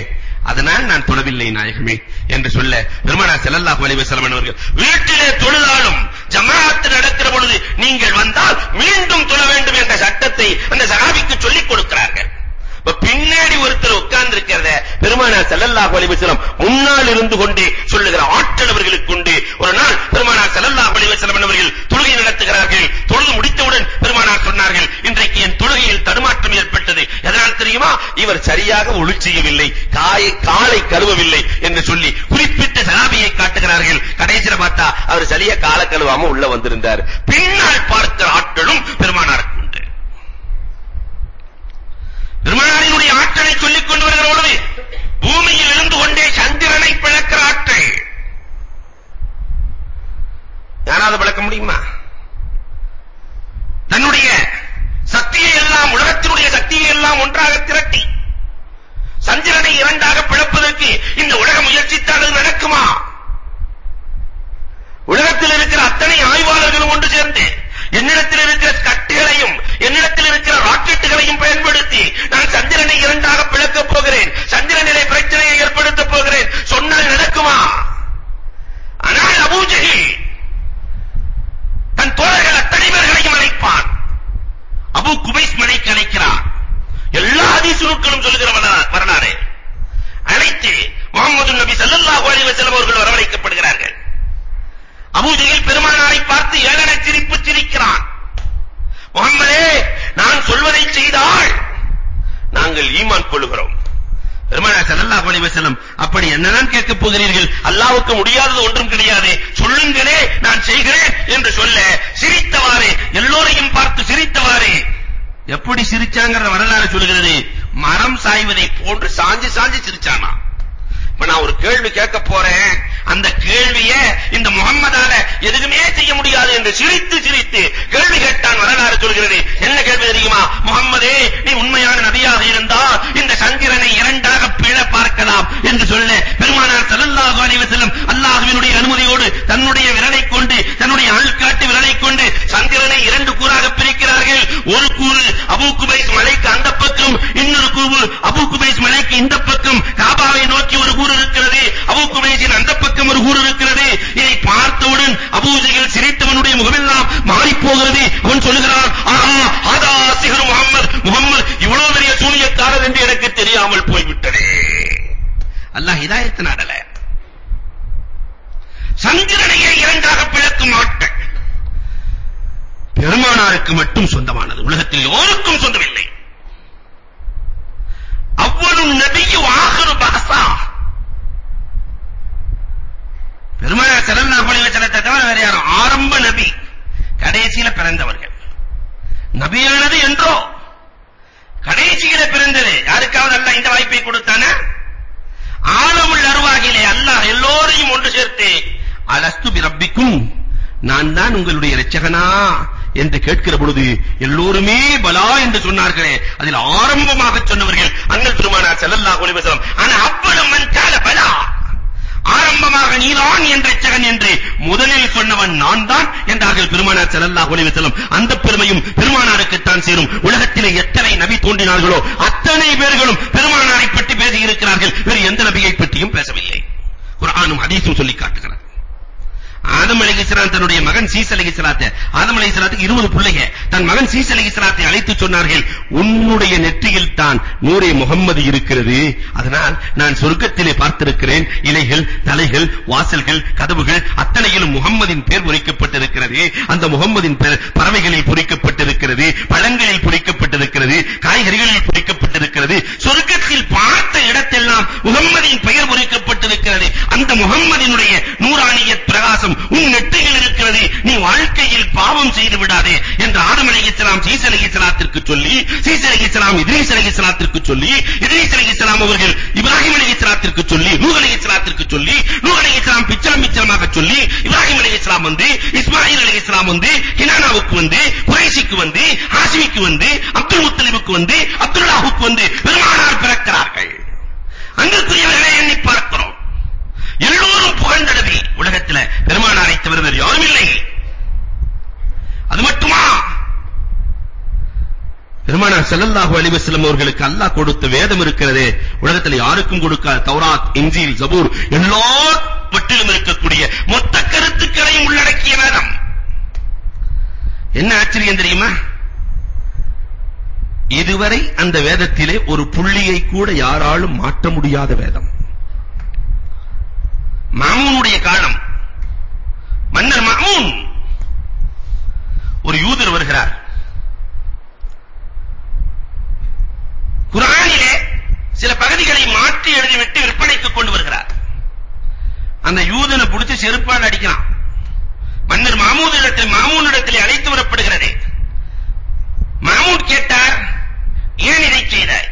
அதனால் நான் தொழவில்லை நாயகமே என்று சொல்ல பெருமானார் ஸல்லல்லாஹு அலைஹி வஸல்லம் அவர்கள் வீட்டிலே தொழுதாலும் ஜமாஅத் நடக்கிற பொழுது நீங்கள் வந்தால் மீண்டும் தொழ வேண்டும் என்ற சட்டத்தை அந்த சஹாபிக்கு சொல்லிக் கொடுக்கிறார்கள். பின்னாடி ஒருத்தர் உட்கார்ந்து இருக்கிறத பெருமானார் ஸல்லல்லாஹு அலைஹி வஸல்லம் முன்னால் இருந்து கொண்டே சொல்லுகிற ஆற்றல் அவர்களுக்கு உண்டு. ஒரு நாள் பெருமானார் ஸல்லல்லாஹு அலைஹி வஸல்லம் அவர்கள் தொழுகை நடத்துகிறார்கள். தொழுது முடித்தவுடன் பெருமானார் சொன்னார்கள் இன்றைக்கு என் தொழுகையில் தடுமாற்றம் ஏற்பட்டது. எதனால் தெரியுமா? இவர் சரியாக ஒளிச்சியவில்லை காயை காலை கழுவவில்லை என்று சொல்லி குறிப்பிட்ட சலாபியை காட்டுகிறார்கள். கடைசியில பார்த்தா அவர் சரியா கால கழுவாம உள்ள வந்திருந்தார். பின்னால் பார்த்த ஆட்களும் பெருமானாருக்கு உண்டு. பெருமானாரினுடைய ஆற்றலை சொல்லிக் கொண்டு வருகிற பொழுது பூமியில் இருந்து கொண்டே சந்திரனை பிளக்கிற ஆற்றல். யாராவது பிளக்க முடியுமா? தன்னுடைய சக்தியை எல்லாம் உலகத்தினுடைய சக்தியை எல்லாம் ஒன்றாக திரட்டி சந்திரனை இரண்டாக பிளப்பதற்கு இந்த உலகம் முயற்சித்தால் அது நடக்குமா? உலகத்தில் இருக்கிற அத்தனை ஆய்வாளர்களும் ஒன்று சேர்ந்து என்னிடத்தில் இருக்கிற கட்டுகளையும் என்னிடத்தில் இருக்கிற ராக்கெட்டுகளையும் பயன்படுத்தி நான் சந்திரனை இரண்டாக பிளக்கப் போகிறேன். பிறந்தவர்கள். நபியானது என்றோ கடைசியில பிறந்தது. யாருக்காவது அல்லாஹ் இந்த வாய்ப்பை கொடுத்தானா? ஆலமுல் அருவாகிலே அல்லாஹ் எல்லோரையும் ஒன்று சேர்த்து அலஸ்து பிரப்பிக்கும். நான் தான் உங்களுடைய இரட்சகனா? என்று கேட்கிற பொழுது எல்லோருமே பலா என்று சொன்னார்களே. அதில் ஆரம்பமாக சொன்னவர்கள் அண்ணல் திருமானார் ஸல்லல்லாஹு அலைஹி வஸல்லம். ஆனா அவ்வளவு மன் கால பலா. ஆரம்பமாக நீதான் என்ற இரட்சகன் என்று முதலில் சொன்னவன் நான் தான் என்றார்கள் பெருமானார் ஸல்லல்லாஹு அலைஹி வஸல்லம் அந்த பெருமையும் பெருமானாருக்கு தான் சேரும். உலகத்திலே எத்தனை நபி தோன்றினார்களோ அத்தனை பேர்களும் பெருமானாரை பற்றி பேசி இருக்கிறார்கள் வேறு எந்த நபியை பற்றியும் பேசவில்லை. குர்ஆனும் ஹதீஸும் சொல்லி காட்டுகிறது. ஆதம் அலைஹிஸ்ஸலாம் தன்னுடைய மகன் சீஸ் அலைஹிஸ்ஸலாத்தை ஆதம் அலைஹிஸ்ஸலாத்துக்கு 20 பிள்ளைங்க தன் மகன் சீஸ் அலைஹிஸ்ஸலாத்தை அழைத்து சொன்னார்கள் உன்னுடைய நெற்றியில் தான் நூரே முகம்மது இருக்கிறது. அதனால் நான் சொர்க்கத்திலே பார்த்திருக்கிறேன். இலைகள் தலைகள் வாசல்கள் கதவுகள் அத்தனையிலும் முகம்மதின் பேர் பொறிக்கப்பட்டிருக்கிறது. அந்த முகம்மதின் பேர் பறவைகளில் பொறிக்கப்பட்டிருக்கிறது பழங்களில் பொறிக்கப்பட்டிருக்கிறது காய்கறிகளில் பொறிக்கப்பட்டிருக்கிறது. சொர்க்கத்தில் பார்த்த இடத்தெல்லாம் முகம்மதின் பெயர் பொறிக்கப்பட்டிருக்கிறது. அந்த முகம்மதினுடைய நூறானியத் பிரகாசம் உன் நெற்றியில் இருக்கிறது நீ வாழ்க்கையில் பாவம் செய்து விடாதே என்று ஆதம் அலைஹிஸ்ஸலாம் சீஸ் அலைஹிஸ்ஸலாத்திற்கு சொல்லி சீஸ் அலைஹிஸ்ஸலாம் இத்ரீஸ் அலைஹிஸ்ஸலாத்திற்கு சொல்லி இத்ரீஸ் அலைஹிஸ்ஸலாம் அவர்கள் இப்ராஹிம் அலைஹிஸ்ஸலாத்திற்கு சொல்லி நூஹ் அலைஹிஸ்ஸலாத்திற்கு சொல்லி நூஹ் அலைஹிஸ்ஸலாம் பிச்சலம் பிச்சலமாக சொல்லி இப்ராஹிம் அலைஹிஸ்ஸலாம் வந்து இஸ்மாயில் அலைஹிஸ்ஸலாம் வந்து கினானாவுக்கு வந்து குறைஷிக்கு வந்து ஹாஷிமிக்கு வந்து அப்துல் முத்தலிபுக்கு வந்து அப்துல்லாஹுக்கு வந்து பெருமானார் பிறக்கிறார்கள். அங்கிருக்கிறவர்களை எண்ணி பார்க்கிறோம். எல்லோரும் புகழ்ந்தடவி உலகத்தில் பெருமானாரை தவிர வேறு யாரும் இல்லை. அது மட்டுமா? பெருமானார் ஸல்லல்லாஹு அலைஹி வஸல்லம் அவர்களுக்கு அல்லாஹ் கொடுத்த வேதம் இருக்கிறது உலகத்தில் யாருக்கும் கொடுக்காத தௌராத் இன்ஜீல் ஜபூர் எல்லாவற்றிலும் இருக்கக்கூடிய மொத்த கருத்துக்களையும் உள்ளடக்கிய வேதம். என்ன ஆச்சரியம் தெரியுமா? இதுவரை அந்த வேதத்திலே ஒரு புள்ளியை கூட யாராலும் மாற்ற முடியாத வேதம். மாமூனுடைய காலம் மன்னர் மாமூன். ஒரு யூதர் வருகிறார். குர்ஆனிலே சில பகுதிகளை மாற்றி எழுதிவிட்டு விற்பனைக்கு கொண்டு வருகிறார். அந்த யூதனை பிடிச்சு செருப்பால் அடிக்கிறான் மன்னர் மாமூனிடத்தில் மாமூனிடத்தில் அழைத்து வரப்படுகிறதே. மாமூன் கேட்டார் ஏன் இதை செய்தாய்?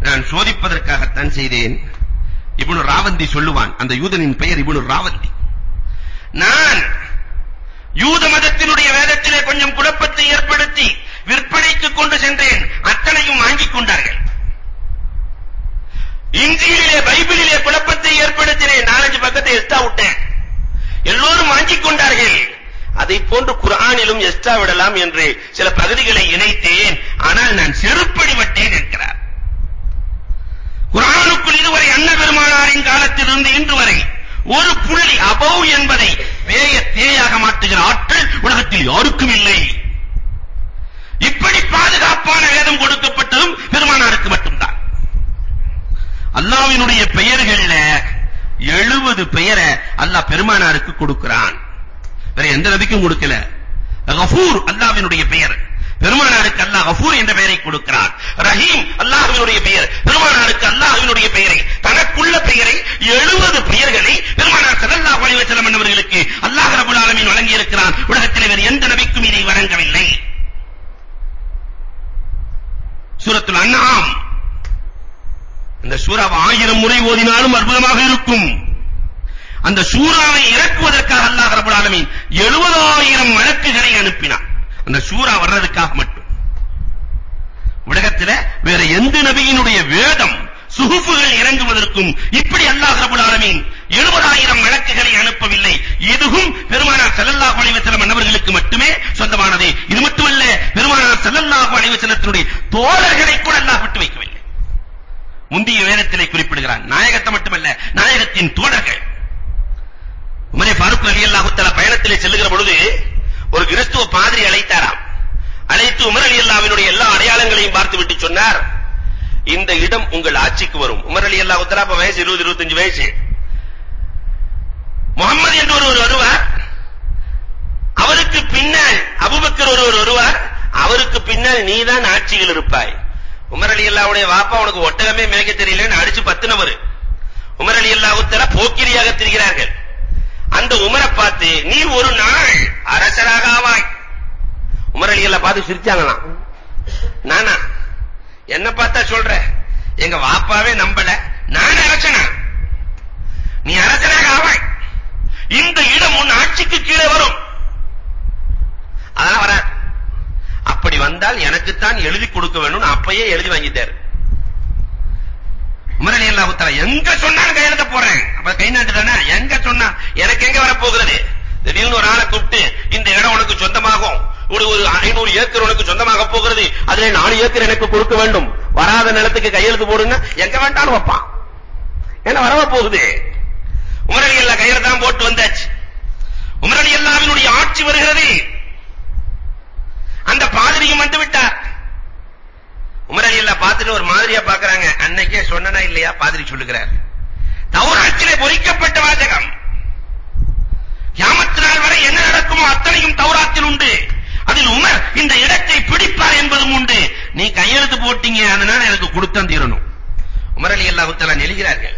நான் சோதிப்பதற்காகத்தான் செய்தேன். இப்னு ராவந்தி சொல்லுவான். அந்த யூதனின் பெயர் இப்னு ராவந்தி. நான் யூத மதத்தினுடைய வேதத்திலே கொஞ்சம் குழப்பத்தை ஏற்படுத்தி விற்பனைக்கு கொண்டு சென்றேன். அத்தனையும் வாங்கிக் கொண்டார்கள். இஞ்சியிலே பைபிளிலே குழப்பத்தை ஏற்படுத்தினேன். நாலஞ்சு பக்கத்தை எஸ்டா விட்டேன். எல்லோரும் வாங்கிக் கொண்டார்கள். அதை போன்று குர்ஆனிலும் எஸ்டா விடலாம் என்று சில பகுதிகளை இணைத்தேன். ஆனால் நான் செருப்படி விட்டேன் என்கிறார். குர்ஆனுக்குள் இதுவரை அன்ன பெருமானாரின் காலத்திலிருந்து இன்று வரை ஒரு புள்ளி அபவ் என்பதை வேய தேயாக மாற்றுகிற ஆற்றல் உலகத்தில் யாருக்கும் இல்லை. இப்படி பாதுகாப்பான வேதம் கொடுக்கப்பட்டதும் பெருமானாருக்கு மட்டும்தான். அல்லாஹ்வினுடைய பெயர்கள்ல 70 பெயரை அல்லாஹ் பெருமானாருக்கு கொடுக்கிறான். வேற எந்த நபிக்கும் கொடுக்கல. கஃபூர் அல்லாஹ்வினுடைய பெயர். பெருமானாருக்கு அல்லாஹ் கஃபூர் என்ற பெயரை கொடுக்கிறார். ரஹீம் அல்லாஹ்வினுடைய பெயர். பெருமானாருக்கு அல்லாஹ்வினுடைய பெயரை தனக்குள்ள பெயரை 70 பெயர்களை பெருமானார் ஸல்லல்லாஹு அலைஹி வஸல்லம் அவர்களுக்கு அல்லாஹ் ரப்பல் ஆலமீன் வழங்கி இருக்கிறான் உலகத்தில் வேறு எந்த நபிக்கும் இதை வழங்கவில்லை. சூரத்துல் அன்ஆம். இந்த சூறாவை ஆயிரம் முறை ஓதினாலும் அற்புதமாக இருக்கும். அந்த சூறாவை இறக்குவதற்காக அல்லாஹ் ரப்பல் ஆலமீன் 70000 மலக்குகளை அனுப்பினார் அந்த சூரா வர்றதுக்காக மட்டும். உலகத்தில் வேற எந்த நபியினுடைய வேதம் சுகுஃபுகள் இறங்குவதற்கும் இப்படி அல்லாஹ் ரபுல் ஆலமீன் 70000 மலக்குகளை அனுப்பவில்லை. இதுவும் பெருமானார் ஸல்லல்லாஹு அலைஹி வஸல்லம் அன்னவர்களுக்கு மட்டுமே சொந்தமானது. இது மட்டுமல்ல பெருமானார் ஸல்லல்லாஹு அலைஹி வஸல்லத்தினுடைய தோழர்களை கூட அல்லாஹ் விட்டு வைக்கவில்லை. முந்திய வேதத்திலே குறிப்பிடுகிறான் நாயகத்தை மட்டுமல்ல நாயகத்தின் தோழர்கள். உமரே ஃபாரூக் ரலியல்லாஹு தஆலா பயணத்திலே செல்லுகிற பொழுது ஒரு கிறிஸ்துவ பாதிரி அழைத்தாராம். அழைத்து உமர் ரலியல்லாஹுவினுடைய எல்லா அடையாளங்களையும் பார்த்துவிட்டு சொன்னார் இந்த இடம் உங்கள் ஆட்சிக்கு வரும். உமர் அலி தஆலா அப்ப வயசு 20 25 வயசு. முகமது என்று ஒருவர் வருவார். அவருக்கு பின்னால் அபுபக்கர் ஒருவர் வருவார். அவருக்கு பின்னால் நீதான் ஆட்சியில் இருப்பாய். உமர் ரலியல்லாஹுடைய வாப்பா உனக்கு ஒட்டகமே மேய்க்க தெரியலன்னு அடிச்சு பத்தினவர். உமர் ரலியல்லாஹு தஆலா போக்கிரியாக திரிகிறார்கள். அந்த உமரை பார்த்து நீ ஒரு நாள் அரசராக ஆவாய். உமர் அலிகளை பார்த்து சிரிச்சாங்களாம். நானா என்ன பார்த்தா சொல்ற? எங்க வாப்பாவே நம்பல. நான் அரசனா? நீ அரசனாக ஆவாய். இந்த இடம் உன் ஆட்சிக்கு கீழே வரும். அதெல்லாம் வராது. அப்படி வந்தால் எனக்குத்தான் எழுதி கொடுக்க வேணும்னு அப்பயே எழுதி வாங்கிட்டாரு. உமர் அல்லாஹு தஆலா எங்க சொன்னாலும் கையெழுத்த போறேன் அப்ப கை நாட்டுதானே? எங்க சொன்னா? எனக்கு எங்க வர போகிறது திடீர்னு ஒரு ஆளை கூப்பிட்டு இந்த இடம் உனக்கு சொந்தமாகும். ஒரு ஒரு 500 ஏக்கர் உனக்கு சொந்தமாக போகிறது. அதுல 4 ஏக்கர் எனக்கு கொடுக்க வேண்டும். வராத நிலத்துக்கு கையெழுத்து போடுங்க எங்க வேண்டாலும் வைப்பான். என்ன வரவ போகுது உமர் அலி அல்லாஹ் கையெழுத்து தான் போட்டு வந்தாச்சு. உமர் அலி அல்லாஹ்வினுடைய ஆட்சி வருகிறது. அந்த பாதிரியும் வந்து விட்டார். உமர் அலி பார்த்துட்டு ஒரு மாதிரியா பார்க்கறாங்க. அன்னைக்கே சொன்னனா இல்லையா? பாதிரி சொல்லுகிறார். தௌராத்திலே பொறிக்கப்பட்ட வாசகம். கியாமத் நாள் வரை என்ன நடக்குமோ அத்தனையும் தௌராத்தில் உண்டு. அதில் உமர் இந்த இடத்தை பிடிப்பார் என்பதும் உண்டு. நீ கையெழுத்து போட்டீங்க அதனால எனக்கு கொடுத்தா தீரணும். உமர் அலி அல்லாஹ் தஆலா நெளிகிறார்கள்.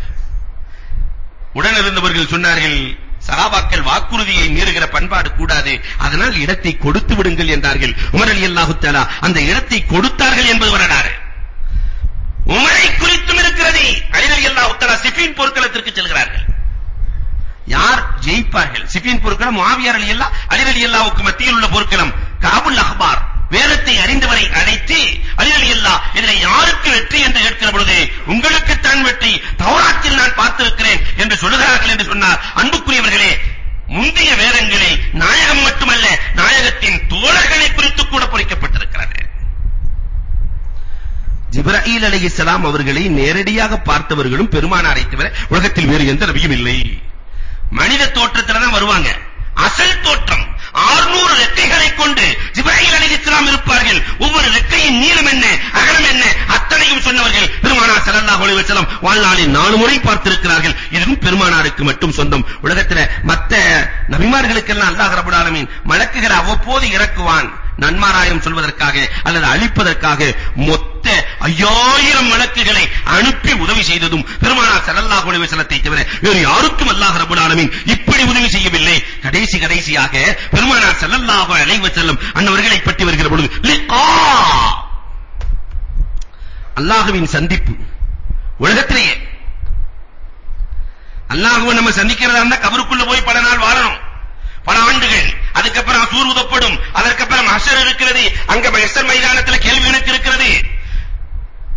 உடன் இருந்தவர்கள் சொன்னார்கள் சஹாபாக்கள் வாக்குறுதியை மீறுகிற பண்பாடு கூடாது. அதனால் இடத்தை கொடுத்து விடுங்கள் என்றார்கள். உமர் அலி அல்லாஹு தஆலா அந்த இடத்தை கொடுத்தார்கள் என்பது வரலாறு. உமரை குறித்தும் இருக்கிறது. அலி ரலியல்லாஹு தஆலா சிஃபின் போர்க்களத்திற்கு செல்கிறார்கள். யார் ஜெயிப்பார்கள்? சிஃபின் போர்க்களம் முஆவியா ரலியல்லாஹு அலி ரலியல்லாஹுக்கு மத்தியில் உள்ள போர்க்களம். காபுல் அஹ்பார். வேதத்தை அறிந்தவரை அழைத்து அலி இதிலே இதில் யாருக்கு வெற்றி என்று கேட்கிற பொழுது உங்களுக்கு தான் வெற்றி தௌராத்தில் நான் பார்த்திருக்கிறேன் என்று சொல்லுகிறார்கள் என்று சொன்னார். அன்புக்குரியவர்களே முந்தைய வேதங்களில் நாயகம் மட்டுமல்ல நாயகத்தின் தோழர்களை குறித்து கூட பொறிக்கப்பட்டிருக்கிறது. ஜிப்ராயில் அலைஹிஸ்ஸலாம் அவர்களை நேரடியாக பார்த்தவர்களும் பெருமானாரை தவிர உலகத்தில் வேறு எந்த நபியும் இல்லை. மனித தோற்றத்துல தான் வருவாங்க. அசல் தோற்றம். 600 ரெக்கைகளை கொண்டு ஜிப்ராயில் அலைஹிஸ்ஸலாம் இருப்பார்கள். ஒவ்வொரு ரெக்கையின் நீளம் என்ன அகலம் என்ன? அத்தனையும் சொன்னவர்கள் பெருமானார் ஸல்லல்லாஹு அலைஹி வஸல்லம் வாழ்நாளில் நாலு முறை பார்த்திருக்கிறார்கள். இதுவும் பெருமானாருக்கு மட்டும் சொந்தம். உலகத்துல மத்த நபிமார்களுக்கெல்லாம் அல்லாஹ் ரப்பல் ஆலமீன் மலக்குகளை அவ்வப்போது இறக்குவான். நன்மாராயம் சொல்வதற்காக அல்லது அழிப்பதற்காக மொத்த 5000 மலக்குகளை அனுப்பி உதவி செய்ததும் பெருமானார் ஸல்லல்லாஹு அலைஹி வஸல்லத்தை தவிர வேறு யாருக்கும் அல்லாஹ் ரப்பல் ஆலமீன் இப்படி உதவி செய்யவில்லை. கடைசி கடைசியாக பெருமானார் ஸல்லல்லாஹு அலைஹி வஸல்லம் அன்னவர்களை பற்றி வருகிற பொழுது லிகா அல்லாஹ்வின் சந்திப்பு உலகத்திலேயே. அல்லாஹ்வை நம்ம சந்திக்கிறதா இருந்தா கபருக்குள்ள போய் பல நாள் வாழணும். பல ஆண்டுகள். அதுக்கப்புறம் சூர் உதப்படும். அதற்கப்புறம் அஷர் இருக்கிறது. அங்க மஹ்ஷர் மைதானத்தில் கேள்வி கணக்கு இருக்கிறது.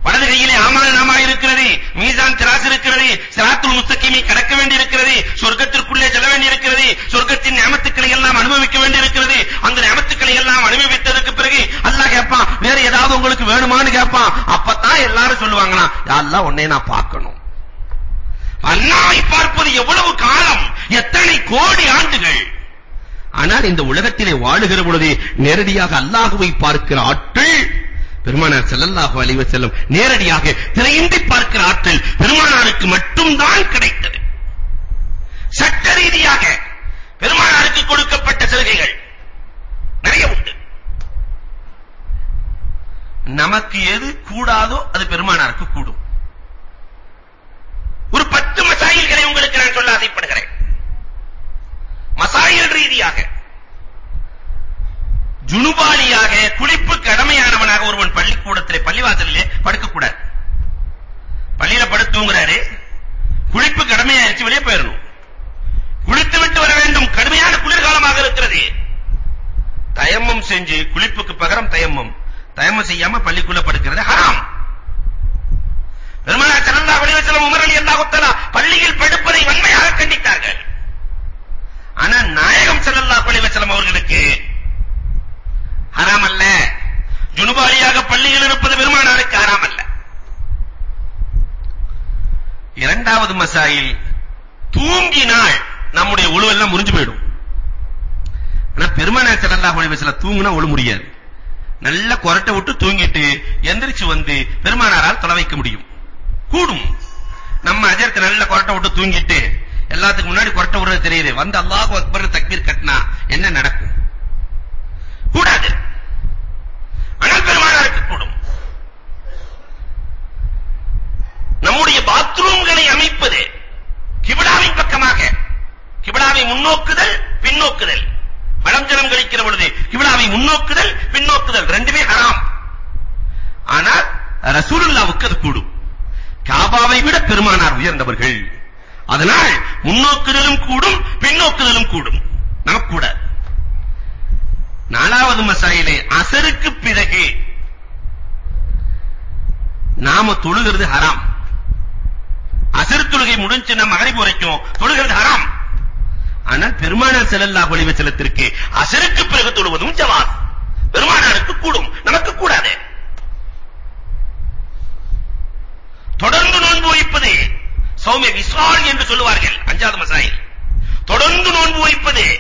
வலது கையிலே ஆமால் நாமா இருக்கிறது. மீசான் திராஸ் இருக்கிறது. சிராத்துல் முஸ்தகீமை கடக்க வேண்டி இருக்கிறது சொர்க்கத்திற்குள்ளே செல்ல வேண்டி இருக்கிறது சொர்க்கத்தின் நியமத்துக்களை எல்லாம் அனுபவிக்க வேண்டி இருக்கிறது அந்த நியமத்துக்களை எல்லாம் அனுபவித்ததற்கு பிறகு அல்லாஹ் கேட்பான் வேற ஏதாவது உங்களுக்கு வேணுமான்னு கேட்பான். அப்பதான் எல்லாரும் சொல்லுவாங்களாம் யா அல்லாஹ் உன்னை நான் பார்க்கணும். அல்லாஹ்வை பார்ப்பது எவ்வளவு காலம்? எத்தனை கோடி ஆண்டுகள்? ஆனால் இந்த உலகத்திலே வாழுகிற பொழுது நேரடியாக அல்லாஹ்வை பார்க்கிற ஆற்றல் பெருமானார் ஸல்லல்லாஹு அலைஹி வஸல்லம் நேரடியாக திரையின்றி பார்க்கிற ஆற்றல் பெருமானாருக்கு மட்டும் தான் கிடைத்தது. சட்ட ரீதியாக பெருமானாருக்கு கொடுக்கப்பட்ட சலுகைகள் நிறைய உண்டு. நமக்கு எது கூடாதோ அது பெருமானாருக்கு கூடும். ஒரு பத்து மசாயில்களை உங்களுக்கு நான் சொல்ல ஆசைப்படுகிறேன் மசாயில் ரீதியாக ஜுனுபாலியாக குளிப்பு கடமையானவனாக ஒருவன் பள்ளிக்கூடத்திலே பள்ளிவாசலிலே படுக்க கூடாது பள்ளியில படுத்துங்கறாரு குளிப்பு கடமையாயிருச்சு வெளியே போயிடணும் குளித்து விட்டு வர வேண்டும் கடுமையான குளிர்காலமாக இருக்கிறது. தயம்மம் செஞ்சு குளிப்புக்கு பகரம் தயம்மம் தயம்மம் செய்யாம பள்ளிக்குள்ள படுக்கிறது ஹராம். பெருமானார் ஸல்லல்லாஹு அலைஹி வஸல்லம் உமர் ரலியல்லாஹு தஆலா பள்ளியில் படுப்பதை வன்மையாக கண்டித்தார்கள். ஆனா நாயகம் ஸல்லல்லாஹு அலைஹி வஸல்லம் அவர்களுக்கு ஹராம் அல்ல. ஜுனுபாலியாக பள்ளியில் இருப்பது பெருமானாருக்கு ஹராம் அல்ல. இரண்டாவது மசாயில் தூங்கினால் நம்முடைய உழுவெல்லாம் முறிஞ்சு போயிடும். ஆனா பெருமானார் ஸல்லல்லாஹு அலைஹி வஸல்லம் தூங்குனா ஒழு முடியாது. நல்ல கொரட்டை விட்டு தூங்கிட்டு எந்திரிச்சு வந்து பெருமானாரால் தொலை வைக்க முடியும். கூடும். நம்ம அஜர்க்கு நல்ல கொரட்டை விட்டு தூங்கிட்டு எல்லாத்துக்கு முன்னாடி கொரட்டை விடுறது தெரியுது. வந்து அல்லாஹ் அக்பர் தக்பீர் கட்டினா என்ன நடக்கும்? கூடாது. ஆனால் பெருமானாருக்கு கூடும். நம்முடைய பாத்ரூம்களை அமைப்பது கிபிலாவின் பக்கமாக. கிபிலாவை முன்னோக்குதல் பின்னோக்குதல். வளஞ்சலம் கழிக்கிற பொழுது கிபிலாவை முன்னோக்குதல் பின்னோக்குதல். ரெண்டுமே ஹராம். ஆனால் ரசூலுல்லாவுக்கு அது கூடும். காபாவை விட பெருமானார் உயர்ந்தவர்கள். அதனால் முன்னோக்குதலும் கூடும் பின்னோக்குதலும் கூடும். நமக்கு கூட நாலாவது மசாயிலே அசருக்கு பிறகு நாம தொழுகிறது ஹராம். அசர் தொழுகை முடிஞ்சுன்னா மகரிப் வரைக்கும் தொழுகிறது ஹராம். ஆனால் பெருமானார் ஸல்லல்லாஹு அலைஹி வஸல்லத்திற்கு அசருக்கு பிறகு தொழுவதும் ஜவாஸ் பெருமானாருக்கு கூடும். நமக்கு கூடாது. தொடர்ந்து நோன்பு வைப்பது சௌமிய விசால் என்று சொல்லுவார்கள். அஞ்சாவது மசாயில். தொடர்ந்து நோன்பு வைப்பது.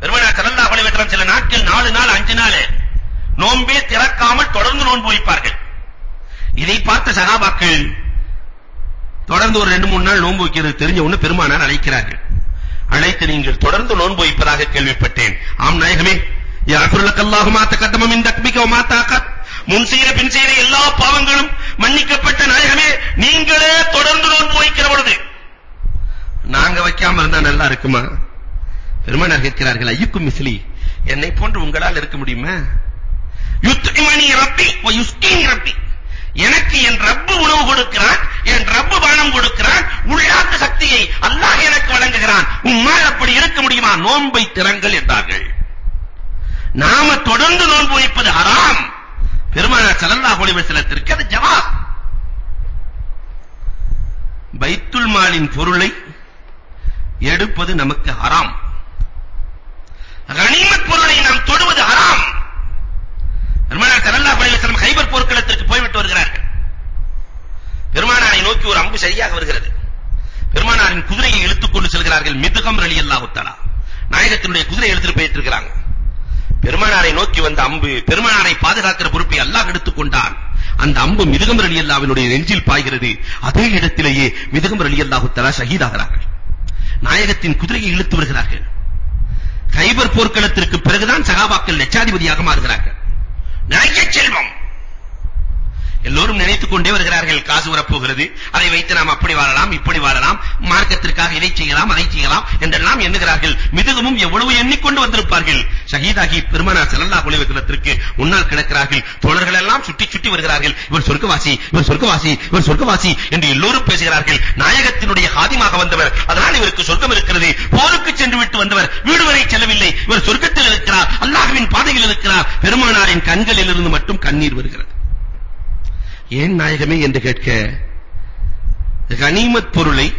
பெருமனா சல்லல்லாஹு அலைஹி வஸல்லம் சில நாட்கள் நாலு நாள் அஞ்சு நாள். நோன்பே திறக்காமல் தொடர்ந்து நோன்பு வைப்பார்கள். இதை பார்த்த சஹாபாக்கள் தொடர்ந்து ஒரு ரெண்டு மூணு நாள் நோன்பு வைக்கிறது தெரிஞ்ச உடனே பெருமானார் அழைக்கிறார்கள். அழைத்து நீங்கள் தொடர்ந்து நோன்பு வைப்பதாக கேள்விப்பட்டேன். ஆம் நாயகமே யாஃபிருலக் அல்லாஹு மா தகத்தம மின் தக்பிக வ மா தாகத். முன் செய்த பின் செய்த எல்லா பாவங்களும் மன்னிக்கப்பட்ட நாயகமே நீங்களே தொடர்ந்து நோன்பு வைக்கிற பொழுது நாங்க வைக்காம இருந்தா நல்லா இருக்குமா? பெருமானார் கேட்கிறார்கள் ஐயுக்கும் மிஸ்லி என்னை போன்று உங்களால் இருக்க முடியுமா? யுத்இமனி ரப்பி வ யுஸ்கீனி ரப்பி எனக்கு என் ரப்பு உணவு கொடுக்கிறான் என் ரப்பு பானம் கொடுக்கிறான் உள்ளாக்க சக்தியை அல்லாஹ் எனக்கு வழங்குகிறான். உம்மால் அப்படி இருக்க முடியுமா? நோன்பை திறங்கள் என்றார்கள். நாம தொடர்ந்து நோன்பு வைப்பது ஹராம். பெருமானார் ஸல்லல்லாஹு அலைஹி வஸல்லத்திற்கு அது ஜவாப். பைத்துல் மாலின் பொருளை எடுப்பது நமக்கு ஹராம். கனிமத் பொருளை நாம் தொடுவது ஹராம். பெருமானார் ஸல்லல்லாஹு அலைஹி வஸல்லம் கைபர் போர்க்களத்திற்கு போய்விட்டு வருகிறார்கள். பெருமானாரை நோக்கி ஒரு அம்பு சரியாக வருகிறது. பெருமானாரின் குதிரையை இழுத்துக் கொண்டு செல்கிறார்கள் மிதுகம் ரலியல்லாஹு தஆலா. நாயகத்தினுடைய குதிரை எடுத்துட்டு போயிட்டு இருக்காங்க பெருமானாரை நோக்கி வந்த அம்பு பெருமானாரை பாதுகாக்கிற பொறுப்பை அல்லாஹ் எடுத்துக் கொண்டான். அந்த அம்பு மிதுகம் ரலியல்லாஹ்வினுடைய நெஞ்சில் பாய்கிறது. அதே இடத்திலேயே மிதுகம் ரலியல்லாஹு தஆலா ஷஹீதாகிறார்கள். நாயகத்தின் குதிரையை இழுத்து வருகிறார்கள் கைபர் போர்க்களத்திற்கு பிறகுதான் சகாபாக்கள் லட்சாதிபதியாக மாறுகிறார்கள். நிறைய செல்வம்! எல்லோரும் நினைத்துக் கொண்டே வருகிறார்கள் காசு வரப்போகிறது அதை வைத்து நாம் அப்படி வாழலாம் இப்படி வாழலாம் மார்க்கத்திற்காக இதை செய்யலாம் அதை செய்யலாம் என்றெல்லாம் எண்ணுகிறார்கள். மிதுகமும் எவ்வளவு எண்ணிக்கொண்டு வந்திருப்பார்கள். ஷஹீதாகி பெருமானார் ஸல்லல்லாஹு அலைஹி வஸல்லத்திற்கு முன்னால் கிடக்கிறார்கள். தோழர்கள் எல்லாம் சுற்றி சுற்றி வருகிறார்கள். இவர் சொர்க்கவாசி இவர் சொர்க்கவாசி இவர் சொர்க்கவாசி என்று எல்லோரும் பேசுகிறார்கள். நாயகத்தினுடைய ஹாதிமாக வந்தவர் அதனால் இவருக்கு சொர்க்கம் இருக்கிறது. போருக்கு சென்று விட்டு வந்தவர் வீடு வரை செல்லவில்லை. இவர் சொர்க்கத்தில் இருக்கிறார் அல்லாஹ்வின் பாதையில் இருக்கிறார். பெருமானாரின் கண்களில் இருந்து மட்டும் கண்ணீர் வருகிறது. ஏன் நாயகமே என்று கேட்க கனிமத் பொருளை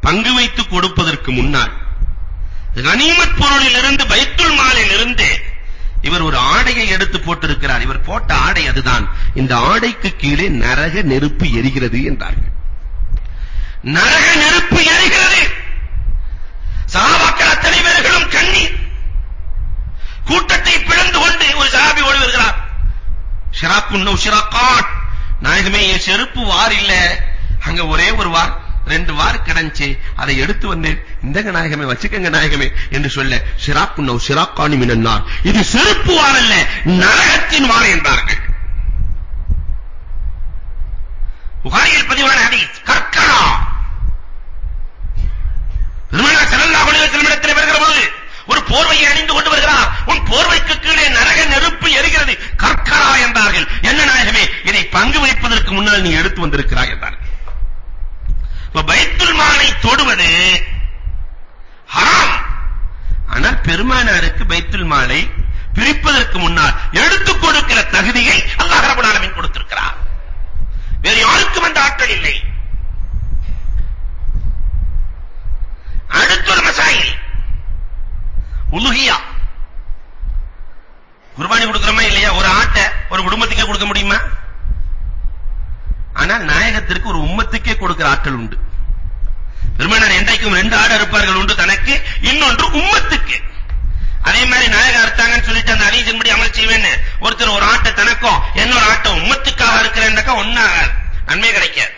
பங்கு வைத்து கொடுப்பதற்கு முன்னால் கனிமத் பொருளிலிருந்து பைத்துல் மாலிலிருந்து இவர் ஒரு ஆடையை எடுத்து போட்டிருக்கிறார். இவர் போட்ட ஆடை அதுதான். இந்த ஆடைக்கு கீழே நரக நெருப்பு எரிகிறது என்றார்கள். நரக நெருப்பு எரிகிறது. சஹாபாக்கள் அத்தனை பேர்களும் கண்ணீர். கூட்டத்தை பிளந்து கொண்டு ஒரு சஹாபி ஓடி வருகிறார். ஷிராக்குன் நௌ ஷிராக்காட் நாயகமே என் செருப்பு வார் இல்ல. அங்க ஒரே ஒரு வார் ரெண்டு வார் கிடந்துச்சு. அதை எடுத்து வந்தேன் இந்தங்க நாயகமே வச்சுக்கங்க நாயகமே என்று சொல்ல ஷிராக்கு நௌ ஷிராக்கானி மினன்னார். இது செருப்பு வார் அல்ல நரகத்தின் வார் என்றார்கள் புகாரியில் பதிவான ஹதீஸ் கற்கரா பெருமானார் ஸல்லல்லாஹு அலைஹி வஸல்லம் இடத்தில் வருகிற போது ஒரு போர்வையை அணிந்து கொண்டு வருகிறார். உன் போர்வைக்கு கீழே நரக நெருப்பு எரிகிறது. கற்கரா என்றார்கள் என்ன நாயகமே இதை பங்கு வைப்பதற்கு முன்னால் நீ எடுத்து வந்திருக்கிறாய் என்றார். இப்ப பைத்துல் மாலை தொடுவது ஹராம். ஆனால் பெருமானாருக்கு பைத்துல் மாலை பிரிப்பதற்கு முன்னால் எடுத்துக் கொடுக்கிற தகுதியை அல்லாஹ் ரப்பல் ஆலமீன் கொடுத்திருக்கிறார். வேறு யாருக்கும் அந்த ஆற்றல் இல்லை. அடுத்த ஒரு மசாயில். உலுகியா? குர்பானி கொடுக்கிறோமா இல்லையா? ஒரு ஆட்டை ஒரு குடும்பத்துக்கே கொடுக்க முடியுமா? ஆனால் நாயகத்திற்கு ஒரு உம்மத்துக்கே கொடுக்கிற ஆற்றல் உண்டு. பெருமானார் என்றைக்கும் ரெண்டு ஆடு அறுப்பார்கள் உண்டு தனக்கு இன்னொன்று உம்மத்துக்கு. அதே மாதிரி நாயகம் அறுத்தாங்கன்னு சொல்லிட்டு அந்த அலீசின்படி அமல் செய்வேன்னு. ஒருத்தர் ஒரு ஆட்டை தனக்கும் என்னொரு ஆட்டை உம்மத்துக்காக இருக்கிறேன்னாக்கா ஒன்னாக நன்மை கிடைக்காது.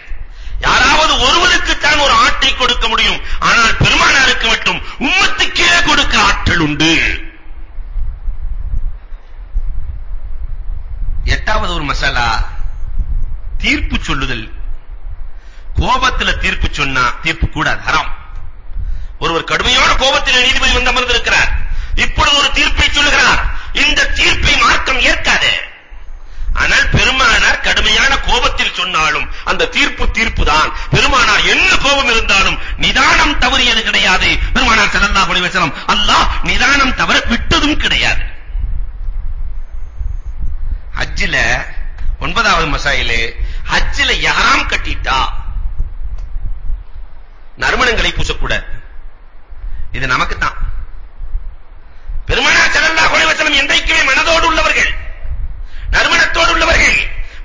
யாராவது ஒருவருக்கு தான் ஒரு ஆட்டை கொடுக்க முடியும். ஆனால் பெருமானாருக்கு மட்டும் உம்மத்துக்கே கொடுக்க ஆற்றல் உண்டு. எட்டாவது ஒரு மசாலா தீர்ப்பு சொல்லுதல். கோபத்துல தீர்ப்பு சொன்னா தீர்ப்பு கூடாது ஹராம். ஒருவர் கடுமையான கோபத்தில் நீதிபதி வந்து அமர்ந்திருக்கிறார். இப்பொழுது ஒரு தீர்ப்பை சொல்லுகிறார். இந்த தீர்ப்பை மார்க்கம் ஏற்காது. ஆனால் பெருமானார் கடுமையான கோபத்தில் சொன்னாலும் அந்த தீர்ப்பு தீர்ப்பு தான் பெருமானார் என்ன கோபம் இருந்தாலும் அலைஹி வஸல்லம் அல்லாஹ் நிதானம் தவற விட்டதும் கிடையாது. ஹஜ்ஜில ஒன்பதாவது மசாயிலே ஹஜ்ஜில யாராம் கட்டிட்டா நறுமணங்களை பூசக்கூடாது. இது நமக்கு தான் பெருமானார் ஸல்லல்லாஹு அலைஹி வஸல்லம் என்றைக்குமே மனதோடு உள்ளவர்கள் நறுமணத்தோடு உள்ளவர்கள்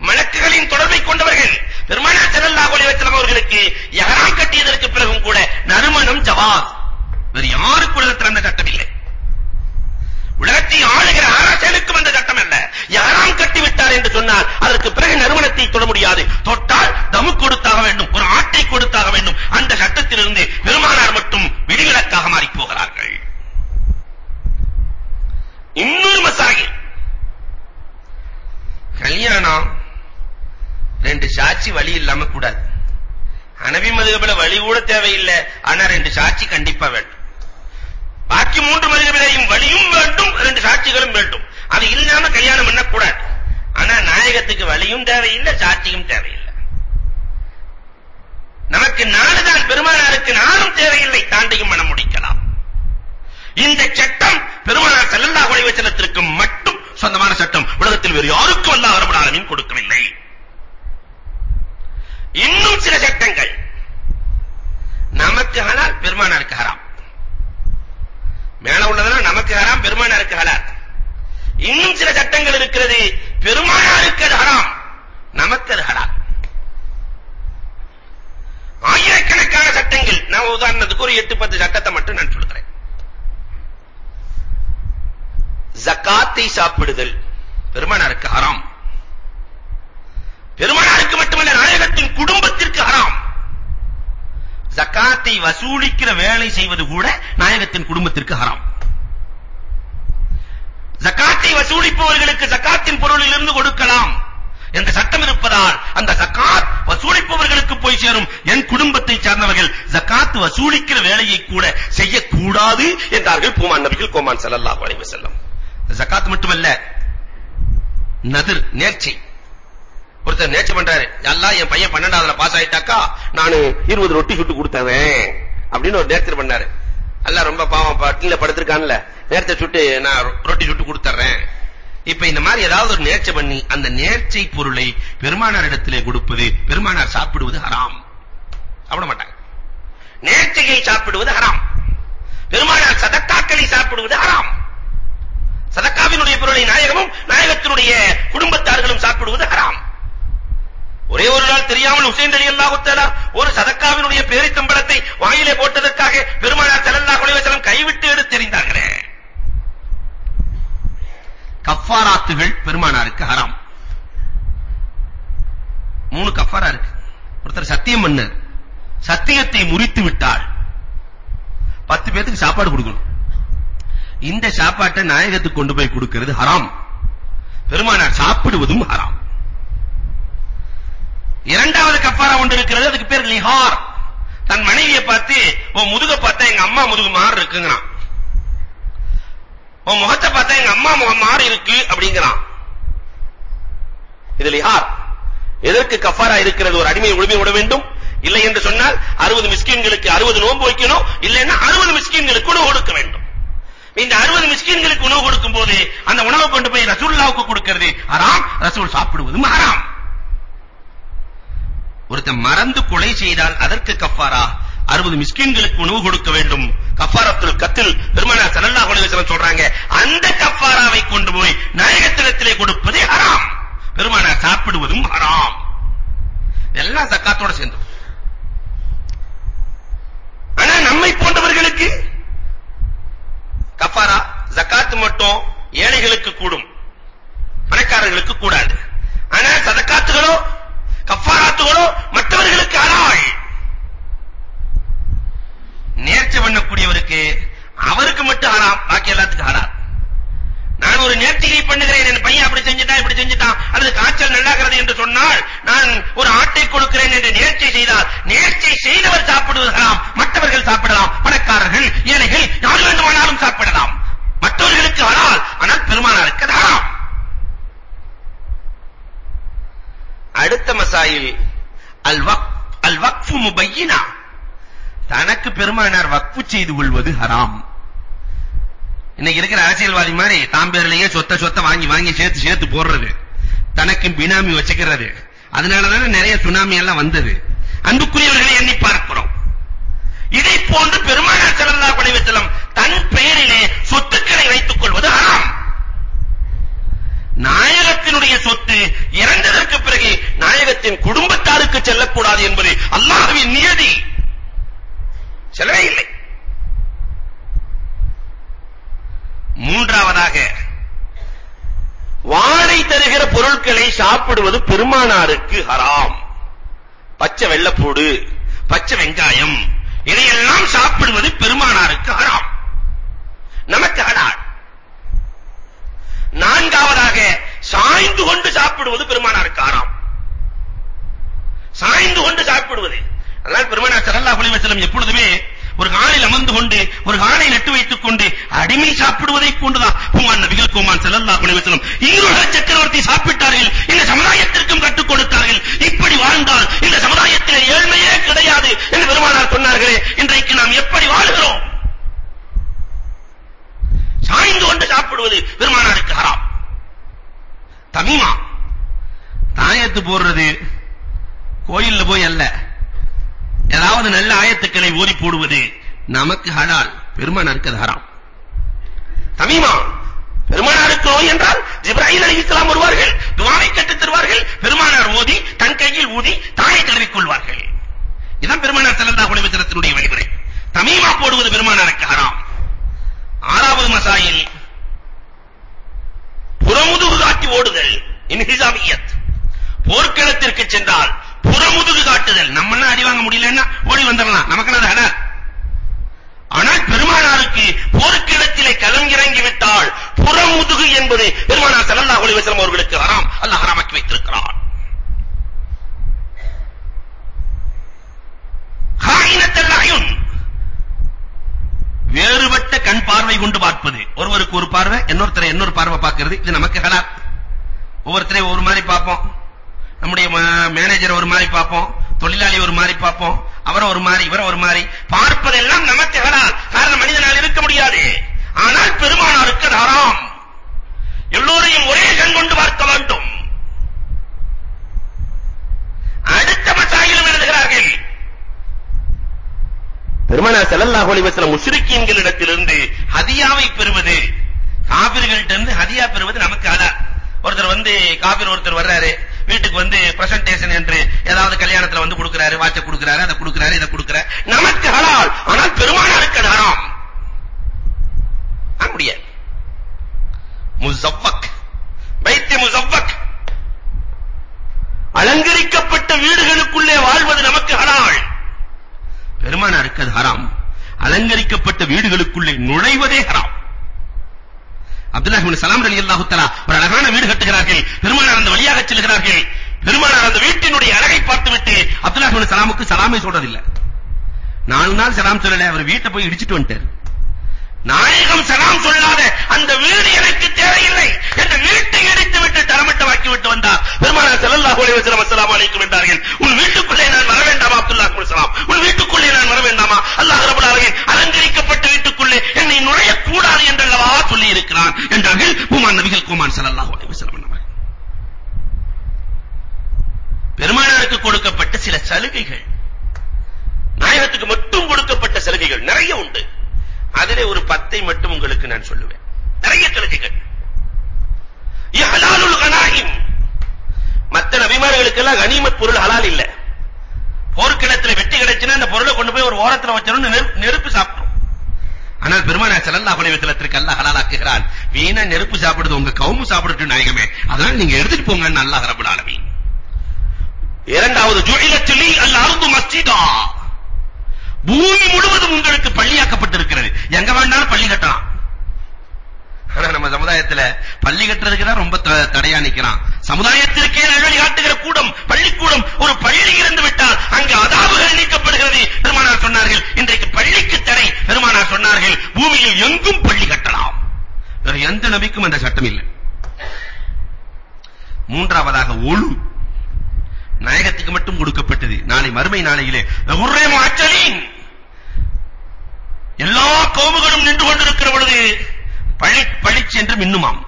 மலக்குகளின் தொடர்பை கொண்டவர்கள் பெருமானார் ஸல்லல்லாஹு அலைஹி வஸல்லம் அவர்களுக்கு இஹ்ராம் கட்டியதற்கு பிறகும் கூட நறுமணம் ஜவாஸ். வேறு யாருக்கு உலகத்தில் அந்த சட்டம் இல்லை. உலகத்தை ஆளுகிற அரசனுக்கும் அந்த சட்டம் அல்ல. யாராயம் கட்டி விட்டார் என்று சொன்னால் அதற்கு பிறகு நறுமணத்தை தொட முடியாது. தொட்டால் தமு கொடுத்தாக வேண்டும் ஒரு ஆட்டை கொடுத்தாக வேண்டும். அந்த சட்டத்திலிருந்து பெருமானார் மட்டும் விதிவிலக்காக மாறி போகிறார்கள். இன்னொரு மசாகி கல்யாணம். ரெண்டு சாட்சி வழி இல்லாம கூடாது. அனவி மதுகபில வழி கூட தேவையில்லை. ஆனா ரெண்டு சாட்சி கண்டிப்பா வேண்டும். பாக்கி மூன்று மதுகபிலையும் வழியும் வேண்டும். ரெண்டு சாட்சிகளும் வேண்டும். அது இல்லாம கல்யாணம் பண்ண கூடாது ஆனா நாயகத்துக்கு வழியும் தேவையில்லை சாட்சியும் தேவையில்லை. நமக்கு நாடுதான் பெருமானாருக்கு நானும் தேவையில்லை. தாண்டியும் மனம் முடிக்கலாம். இந்த சட்டம் பெருமானார் செல்லல்லா அலைஹி மட்டும் சொந்தமான சட்டம் உலகத்தில் வேறு யாருக்கும் அல்லாஹ் ரப்பல் ஆலமீன் கொடுக்கவில்லை. இன்னும் சில சட்டங்கள். நமக்கு ஹலால் பெருமானாருக்கு ஹராம். மேல உள்ளதெல்லாம் நமக்கு ஹராம் பெருமானாருக்கு ஹலால். இன்னும் சில சட்டங்கள் இருக்கிறது பெருமானாருக்கு அது ஹராம். நமக்கு அது ஹலால். ஆயிரக்கணக்கான சட்டங்கள். நான் உதாரணத்துக்கு ஒரு எட்டு பத்து சட்டத்தை மட்டும் நான் சொல்கிறேன் ஜக்காத்தை சாப்பிடுதல். பெருமானாருக்கு ஹராம். பெருமானாருக்கு மட்டுமல்ல நாயகத்தின் குடும்பத்திற்கு ஹராம். ஜகாத்தை வசூலிக்கிற வேலை செய்வது கூட நாயகத்தின் குடும்பத்திற்கு ஹராம். ஜகாத்தை வசூலிப்பவர்களுக்கு ஜகாத்தின் பொருளிலிருந்து கொடுக்கலாம் என்ற சட்டம் இருப்பதால் அந்த ஜகாத் வசூலிப்பவர்களுக்கு போய் சேரும். என் குடும்பத்தை சார்ந்தவர்கள் ஜக்காத் வசூலிக்கிற வேலையை கூட செய்யக்கூடாது என்றார்கள் பூமான் நபிகள் கோமான் ஸல்லல்லாஹு அலைஹி வஸல்லம். ஜகாத் மட்டுமல்ல நதிர் நேர்ச்சை. ஒருத்தர் நேர்ச்சி பண்றாரு. எல்லாம் என் பையன் 12வதுல பாஸ் ஆயிட்டாக்கா? நான் 20 ரொட்டி சுட்டு கொடுத்தவன் அப்படின்னு ஒரு நேர்ச்சை பண்ணாரு. எல்லாம் ரொம்ப பாவம் பட்டில படுத்திருக்கான்ல. நேர்ச்சை சுட்டு நான் ரொட்டி சுட்டு கொடுத்துறேன் இப்ப இந்த மாதிரி ஏதாவது ஒரு நேர்ச்சி பண்ணி அந்த நேர்ச்சை பொருளை பெருமானார் இடத்திலே கொடுப்பது பெருமானார் சாப்பிடுவது ஹராம். சாப்பிட மாட்டாங்க. நேர்ச்சியை சாப்பிடுவது ஹராம். பெருமானார் சதக்காக்களை சாப்பிடுவது ஹராம். சதக்காவினுடைய பொருளை நாயகமும் நாயகத்தினுடைய குடும்பத்தார்களும் சாப்பிடுவது ஹராம். ஒரே ஒரு நாள் தெரியாமல் ஹுசைன் ரலியல்லாஹு தஆலா ஒரு சதக்காவினுடைய பேரித்தம்பளத்தை வாயிலே போட்டதற்காக பெருமானார் ஸல்லல்லாஹு அலைஹி வஸல்லம் கைவிட்டு எடுத்தெறிந்தார்களே கஃபாராத்துகள் பெருமானாருக்கு ஹராம். மூணு கஃபாரா இருக்கு. ஒருத்தர் சத்தியம் பண்ணார். சத்தியத்தை முறித்து விட்டால் பத்து பேருக்கு சாப்பாடு கொடுக்கணும். இந்த சாப்பாட்டை நாயகத்துக்கு கொண்டு போய் கொடுக்கிறது ஹராம். பெருமானார் சாப்பிடுவதும் ஹராம். இரண்டாவது கஃபாரா ஒன்று இருக்கிறது அதுக்கு பேர் லிஹார். தன் மனைவியை பார்த்து உன் முதுக பார்த்தா எங்க அம்மா முதுகு மாறு இருக்குங்கிறான். உன் முகத்தை பார்த்தா எங்க அம்மா முகம் மாறி இருக்கு அப்படிங்கிறான். இது லிஹார். எதற்கு கஃபாரா இருக்கிறது? ஒரு அடிமை உரிமை விட வேண்டும்? இல்லை என்று சொன்னால் 60 மிஸ்கின்களுக்கு 60 நோன்பு வைக்கணும். இல்லைன்னா 60 மிஸ்கின்களுக்கு உணவு கொடுக்க வேண்டும். இந்த 60 மிஸ்கின்களுக்கு உணவு கொடுக்கும் போது அந்த உணவை கொண்டு போய் ரசூலுல்லாஹ்வுக்கு கொடுக்கிறது ஹராம் ரசூல் சாப்பிடுவதும் ஹராம் ஒருத்தன் மறந்து கொலை செய்தால் அதற்கு கஃபாரா? 60 மிஸ்கின்களுக்கு உணவு கொடுக்க வேண்டும். கஃபாரத்துல் கத்தில் பெருமானார் ஸல்லல்லாஹு அலைஹி வஸல்லம் சொல்றாங்க அந்த கஃபாராவை கொண்டு போய் நாயகத்திடத்திலே கொடுப்பது ஹராம். பெருமானார் சாப்பிடுவதும் ஹராம் எல்லாம் ஜக்காத்தோட சேர்ந்து ஆனா நம்மை போன்றவர்களுக்கு கஃபாரா ஜகாத் மட்டும் ஏழைகளுக்கு கூடும். பணக்காரர்களுக்கு கூடாது. ஆனா சதக்காத்துகளோ கஃபாராத்துகளோ மற்றவர்களுக்கு ஹலால் நேர்ச்சி பண்ணக்கூடியவருக்கு அவருக்கு மட்டும் ஹராம் பாக்கி எல்லாத்துக்கும் ஹலால் நான் ஒரு நேர்த்திகை பண்ணுகிறேன். என் பையன் அப்படி செஞ்சுட்டான் இப்படி செஞ்சுட்டான். அல்லது காய்ச்சல் நல்லாகிறது என்று சொன்னால் நான் ஒரு ஆட்டை கொடுக்கிறேன் என்று நேர்ச்சை செய்தால் நேர்ச்சை செய்தவர் சாப்பிடுவது மற்றவர்கள் சாப்பிடலாம். பணக்காரர்கள் ஏழைகள் யார் வேண்டுமானாலும் சாப்பிடலாம். மற்றவர்களுக்கு ஆனால் ஆனால் பெருமானாருக்கு அது அடுத்த மசாயில் அல் வக் அல் வக்ஃபு முபையினா. தனக்கு பெருமானார் வக்ஃபு செய்து கொள்வது ஹராம். இன்னைக்கு இருக்கிற அரசியல்வாதி மாதிரி தாம்பேர்லயே சொத்த சொத்த வாங்கி வாங்கி சேர்த்து சேர்த்து போடுறது. தனக்கு பினாமி வச்சுக்கிறது. அதனாலதான் நிறைய சுனாமி எல்லாம் வந்தது. அன்புக்குரியவர்களை எண்ணி பார்க்கிறோம். இதை போன்று பெருமாள் ஸல்லல்லாஹு அலைஹி வஸல்லம் தன் பெயரிலே சொத்துக்களை வைத்துக் கொள்வது ஹராம் நாயகத்தினுடைய சொத்து இறந்ததற்கு பிறகு நாயகத்தின் குடும்பத்தாருக்கு செல்லக்கூடாது என்பது அல்லாஹ்வின் நியதி செல்லவே இல்லை மூன்றாவதாக வாடை தருகிற பொருட்களை பெருமானாரு பெருமானாருக்கு ஹராம் பச்சை வெள்ளப்பூடு பச்சை வெங்காயம் இதையெல்லாம் சாப்பிடுவது பெருமானாருக்கு ஹராம் நமக்கு ஹலால் நான்காவதாக சாய்ந்து கொண்டு சாப்பிடுவது பெருமானாருக்கு ஹராம் சாய்ந்து கொண்டு சாப்பிடுவது அதனால் பெருமானார் ஸல்லல்லாஹு அலைஹி வஸல்லம் எப்பொழுதுமே ஒரு காலில் அமர்ந்து கொண்டு ஒரு காலை நட்டு வைத்துக் கொண்டு அடிமை சாப்பிடுவதை கொண்டுதான் குமான் நபிகள் குமான் ஸல்லல்லாஹு அலைஹி வஸல்லம் ஈருலக சக்கரவர்த்தி சாப்பிட்டார்கள் இந்த சமுதாயத்திற்கும் கற்றுக் கொடுத்தார்கள் இப்படி வாழ்ந்தால் இந்த சமுதாயத்தில் ஏழ்மையே கிடையாது என்று பெருமானார் சொன்னார்களே இன்றைக்கு நாம் எப்படி வாழ்கிறோம் சாய்ந்து கொண்டு சாப்பிடுவது பெருமானாருக்கு ஹராம் தமீமா தாயத்து போடுறது கோயில்ல போய் அல்ல ஏதாவது நல்ல ஆயத்துக்களை ஓதி போடுவது நமக்கு ஹலால் பெருமானாருக்கு அது ஹராம் தமீமா பெருமானாருக்கு நோய் என்றால் ஜிப்ராஹிம் அலைஹிஸ்ஸலாம் வருவார்கள் துஆவை கற்றுத் தருவார்கள் பெருமானார் ஓதி தன் கையில் ஊதி தாயை தடவிக் கொள்வார்கள் இதான் பெருமானார் ஸல்லல்லாஹு அலைஹி வஸல்லத்தினுடைய வழிமுறை தமீமா போடுவது பெருமானாருக்கு ஹராம் ஆறாவது மசாயில் புறமுதுகு காட்டி ஓடுதல் இன்ஹிசாமியத் போர்க்களத்திற்கு சென்றால் புறமுதுகு காட்டுதல் நம்ம அடி வாங்க முடியலன்னா ஓடி வந்துடலாம் நமக்கு அது ஹலால் ஆனால் பெருமானாருக்கு போர்க்களத்திலே களம் இறங்கி விட்டால் புறமுதுகு என்பது பெருமானார் ஸல்லல்லாஹு அலைஹி வஸல்லம் அவர்களுக்கு ஹராம் அல்லாஹ் ஹராமாக்கி வைத்திருக்கிறார் ஹாயினத்தல் அயுன் வேறுபட்ட கண் பார்வை கொண்டு பார்ப்பது ஒருவருக்கு ஒரு பார்வை இன்னொருத்தரை இன்னொரு பார்வை பார்க்கிறது. இது நமக்கு ஹலால். ஒவ்வொருத்தரையும் ஒரு மாதிரி பார்ப்போம். நம்முடைய மேனேஜர் ஒரு மாதிரி பார்ப்போம். தொழிலாளி ஒரு மாதிரி பார்ப்போம். அவரை ஒரு மாதிரி இவரை ஒரு மாதிரி. பார்ப்பதெல்லாம் நமக்கு ஹலால். காரணம் மனிதனால் இருக்க முடியாது. ஆனால் பெருமானாருக்கு அது ஹராம். எல்லோரையும் ஒரே கண் கொண்டு பார்க்க வேண்டும். அடுத்த மசாயிலும் எழுதுகிறார்கள். பெருமானார் ஸல்லல்லாஹு அலைஹி வஸல்லம் முஸ்ரிக்கீன்களிடத்திலிருந்து ஹதியாவை பெறுவது காபிர்கள்ட்ட இருந்து ஹதியா பெறுவது நமக்கு ஹலால் ஒருத்தர் வந்து காபிர் ஒருத்தர் வர்றாரு வீட்டுக்கு வந்து பிரசன்டேஷன் என்று ஏதாவது கல்யாணத்துல வந்து கொடுக்கறாரு வாட்ச கொடுக்கறாரு அதை கொடுக்கறாரு இதை கொடுக்கறாரு. நமக்கு ஹலால் ஆனால் பெருமானாருக்கு அது ஹராம். முடியாது. முஸவ்வக் பைத்தி முஸவ்வக் அலங்கரிக்கப்பட்ட வீடுகளுக்குள்ளே வாழ்வது நமக்கு ஹலால். பெருமானாருக்கு அது ஹராம். அலங்கரிக்கப்பட்ட வீடுகளுக்குள்ளே நுழைவதே ஹராம். அப்துல்லாஹ் இப்னு சலாம் ரலியல்லாஹு தஆலா ஒரு அழகான வீடு கட்டுகிறார்கள். பெருமானார் அந்த வழியாக செல்கிறார்கள். பெருமானார் அந்த வீட்டினுடைய அழகை பார்த்துவிட்டு அப்துல்லாஹ் இப்னு சலாமுக்கு சலாமே சொல்றதில்லை. நாலு நாள் சலாம் சொல்லல அவர் வீட்டை போய் இடிச்சிட்டு வந்துட்டார். நாயகம் சலாம் சொல்லாத அந்த வீடு எனக்கு தேவையில்லை. என்ற வீட்டை இடித்து விட்டு தரமட்டமாக்கி விட்டு வந்தார். பெருமானார் ஸல்லல்லாஹு அலைஹி வஸல்லம் அஸ்ஸலாமு அலைக்கும் என்றார்கள். உன் வீட்டுக்குள்ளே நான் வர வேண்டாமா அப்துல்லாஹ் இப்னு சலாம்? உன் வீட்டுக்குள்ளே நான் வர வேண்டாமா? அல்லாஹ் ரப்பல் ஆலமீன் அலங்கரிக்கப்பட்ட வீட்டுக்குள்ளே என்னை நுழைய கூடாது என்றல்லவா சொல்லி இருக்கிறான் என்றார்கள் பூமான் நபிகள் குமான் ஸல்லல்லாஹு அலைஹி வஸல்லம் பெருமானாருக்கு கொடுக்கப்பட்ட சில சலுகைகள். நாயகத்துக்கு மட்டும் கொடுக்கப்பட்ட சலுகைகள் நிறைய உண்டு அதிலே ஒரு பத்தை மட்டும் உங்களுக்கு நான் சொல்லுவேன். நிறைய சலுகைகள். இஹலாலுல் கனாயிம். மத்த நபிமார்களுக்கெல்லாம் கனிமத் பொருள் ஹலால் இல்ல. போர்க்களத்துல வெட்டி கிடைச்சினா அந்த பொருளை கொண்டு போய் ஒரு ஓரத்துல வச்சறோம் நெருப்பு சாப்பிட்டோம் ஆனால் பெருமானார் ஸல்லல்லாஹு அலைஹி வஸல்லத்திற்கு அல்லாஹ் ஹலாலாக்குகிறான். வீணா நெருப்பு சாப்பிடுது உங்க கவுமு சாப்பிடட்டும் நாயகமே. அதனால நீங்க எடுத்துட்டு போங்கன்னு அல்லாஹ் ரப்பல் ஆலமீன். இரண்டாவது ஜுஇலத் லி அல் அர்து மஸ்ஜிதா. பூமி முழுவதும் உங்களுக்கு பள்ளியாக்கப்பட்டிருக்கிறது. எங்க வேண்டாலும் பள்ளி கட்டலாம். ஆனா நம்ம சமுதாயத்துல பள்ளி கட்டுறதுக்கு தான் ரொம்ப தடையா நிக்கிறான். சமுதாயத்திற்கே அழகி காட்டுகிற கூடம் பள்ளிக்கூடம் ஒரு பள்ளி இருந்து விட்டால் அங்கு அதாவுகள் நீக்கப்படுகிறது. பெருமானார் சொன்னார்கள் இன்றைக்கு பள்ளிக்கு தடை. பெருமானார் சொன்னார்கள் பூமியில் எங்கும் பள்ளி கட்டலாம். வேற எந்த நபிக்கும் அந்த சட்டம் இல்லை. மூன்றாவதாக ஒழு. நாயகத்துக்கு மட்டும் கொடுக்கப்பட்டது. நாளை மறுமை நாளையிலே. ஒரே மாற்றலின் எல்லா கோமுகளும் நின்று கொண்டிருக்கிற பொழுது பழி பழிச்சென்று என்று மின்னுமாம்.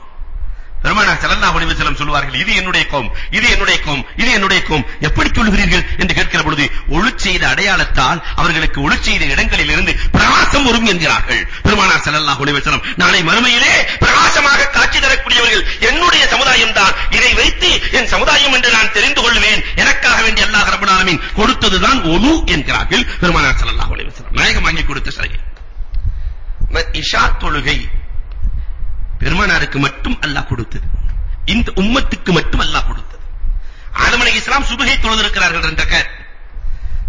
பெருமானார் ஸல்லல்லாஹு அலைஹி வஸல்லம் சொல்வார்கள் இது என்னுடைய கோம் இது என்னுடைய கோம் இது என்னுடைய கோம் எப்படி சொல்கிறீர்கள் என்று கேட்கிற பொழுது ஒளி செய்த அடையாளத்தால் அவர்களுக்கு ஒளி செய்த இடங்களில் பிரகாசம் வரும் என்கிறார்கள். பெருமானார் ஸல்லல்லாஹு அலைஹி வஸல்லம் நாளை மறுமையிலே பிரகாசமாக காட்சி தரக்கூடியவர்கள் என்னுடைய சமுதாயம் தான் இதை வைத்து என் சமுதாயம் என்று நான் தெரிந்து கொள்வேன். எனக்காக வேண்டிய அல்லாஹ் ரப்பல் ஆலமீன் கொடுத்ததுதான் ஒலு என்கிறார்கள் பெருமானார் ஸல்லல்லாஹு அலைஹி வஸல்லம் நாயகம் வாங்கி கொடுத்த சரி இஷா தொழுகை. பெருமானாருக்கு மட்டும் அல்லாஹ் கொடுத்தது. இந்த உம்மத்துக்கு மட்டும் அல்லாஹ் கொடுத்தது. ஆதம் அலைஹிஸ்ஸலாம் சுபஹை தொழுதிருக்கிறார்கள் என்ற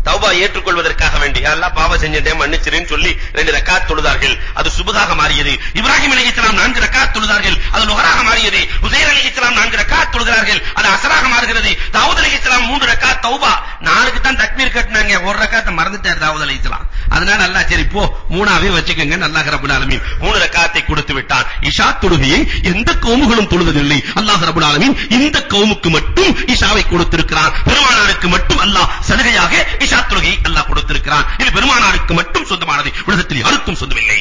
தௌபா ஏற்றுக்கொள்வதற்காக வேண்டி. அல்லாஹ் பாவம் செஞ்சேன் மன்னிச்சிரேன்னு சொல்லி ரெண்டு ரக்காத் தொழுதார்கள். அது சுபதாக மாறியது. இப்ராஹிம் அலைஹிஸ்ஸலாம் நான்கு ரக்காத் தொழுதார்கள். அதுல லுஹராக மாறியது உசைர் அலைஹிஸ்ஸலாம் நான்கு ரக்காத் தொழுகிறார்கள் அது அஸ்ராக மாறுகிறது தாவூத் அலைஹிஸ்ஸலாம் மூன்று ரக்காத் தௌபா நாலுக்கு தான் தக்பீர் கட்டினாங்க ஒரு ரக்காத்தை மறந்துட்டார் தாவூத் அலைஹிஸ்ஸலாம் அதனால அல்லாஹ் சரி போ. மூணாவே வச்சுக்கங்க அல்லாஹ் ரப்பல் ஆலமீன். மூணு ரக்காத்தை கொடுத்து விட்டான். இஷா தொழுகையை எந்த கவுமுகளும் தொழுவதில்லை அல்லாஹ் ரப்பல் ஆலமீன் இந்த கவுமுக்கு மட்டும் இஷாவை கொடுத்திருக்கிறான். பெருமானாருக்கு மட்டும் அல்லாஹ் சலுகையாக இஷா தொழுகையை அல்லாஹ் கொடுத்திருக்கிறான். இது பெருமானாருக்கு மட்டும் சொந்தமானது. உலகத்தில் யாருக்கும் சொந்தமில்லை.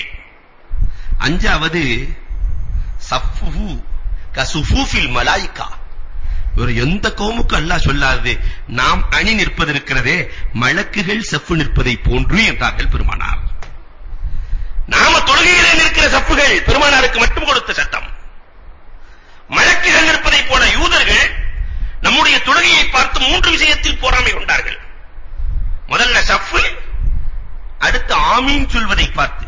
அஞ்சாவது சஃபுஹு கசுஃபுஃபில் மலாயிகா. ஒரு எந்த கவுமுக்கு அல்லாஹ் சொல்லாது நாம் அணி நிற்பது இருக்கிறதே மலக்குகள் செப்பு நிற்பதை போன்று என்றார்கள் பெருமானார். நாம தொழுகையிலே நிற்கிற செப்புகள் பெருமானாருக்கு மட்டும் கொடுத்த சட்டம். மலக்குகள் நிற்பதை போல யூதர்கள் நம்முடைய தொழுகையை பார்த்து மூன்று விஷயத்தில் போராமை கொண்டார்கள். முதல்ல சஃப்பு அடுத்து ஆமீன் சொல்வதை பார்த்து.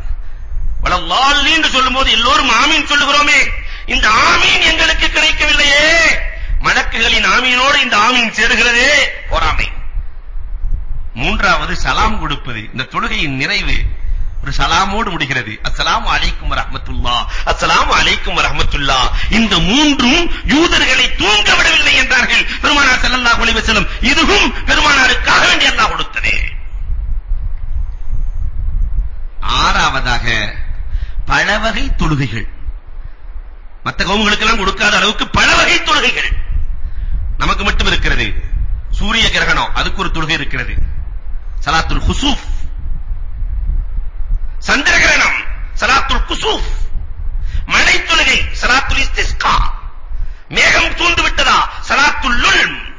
வலல்லால் என்று சொல்லும்போது எல்லோரும் ஆமீன் சொல்லுகிறோமே. இந்த ஆமீன் எங்களுக்கு கிடைக்கவில்லையே. மலக்குகளின் ஆமீனோடு இந்த ஆமீன் சேருகிறதே. பொறாமை. மூன்றாவது சலாம் கொடுப்பது. இந்த தொழுகையின் நிறைவு ஒரு சலாமோடு முடிகிறது. அஸ்ஸலாமு அலைக்கும் வரஹ்மத்துல்லாஹ் அஸ்ஸலாமு அலைக்கும் வரஹ்மத்துல்லாஹ் இந்த மூன்றும் யூதர்களை தூங்க விடவில்லை என்றார்கள். பெருமானார் ஸல்லல்லாஹு அலைஹி வஸல்லம் இதுவும் பெருமானாருக்காக வேண்டி அல்லாஹ் கொடுத்ததே. ஆறாவதாக பல வகை தொழுகைகள். மற்ற கவுமுகளுக்கெல்லாம் கொடுக்காத அளவுக்கு பல வகை தொழுகைகள். நமக்கு மட்டும் இருக்கிறது. சூரிய கிரகணம் அதுக்கு ஒரு தொழுகை இருக்கிறது. சலாத்துல் குசூஃப். சந்திர கிரகணம் சலாத்துல் குசூஃப். மழை தொழுகை சலாத்துல் இஸ்திஸ்கா. மேகம் தூண்டு விட்டதா? சலாத்துல் லுல்ம்.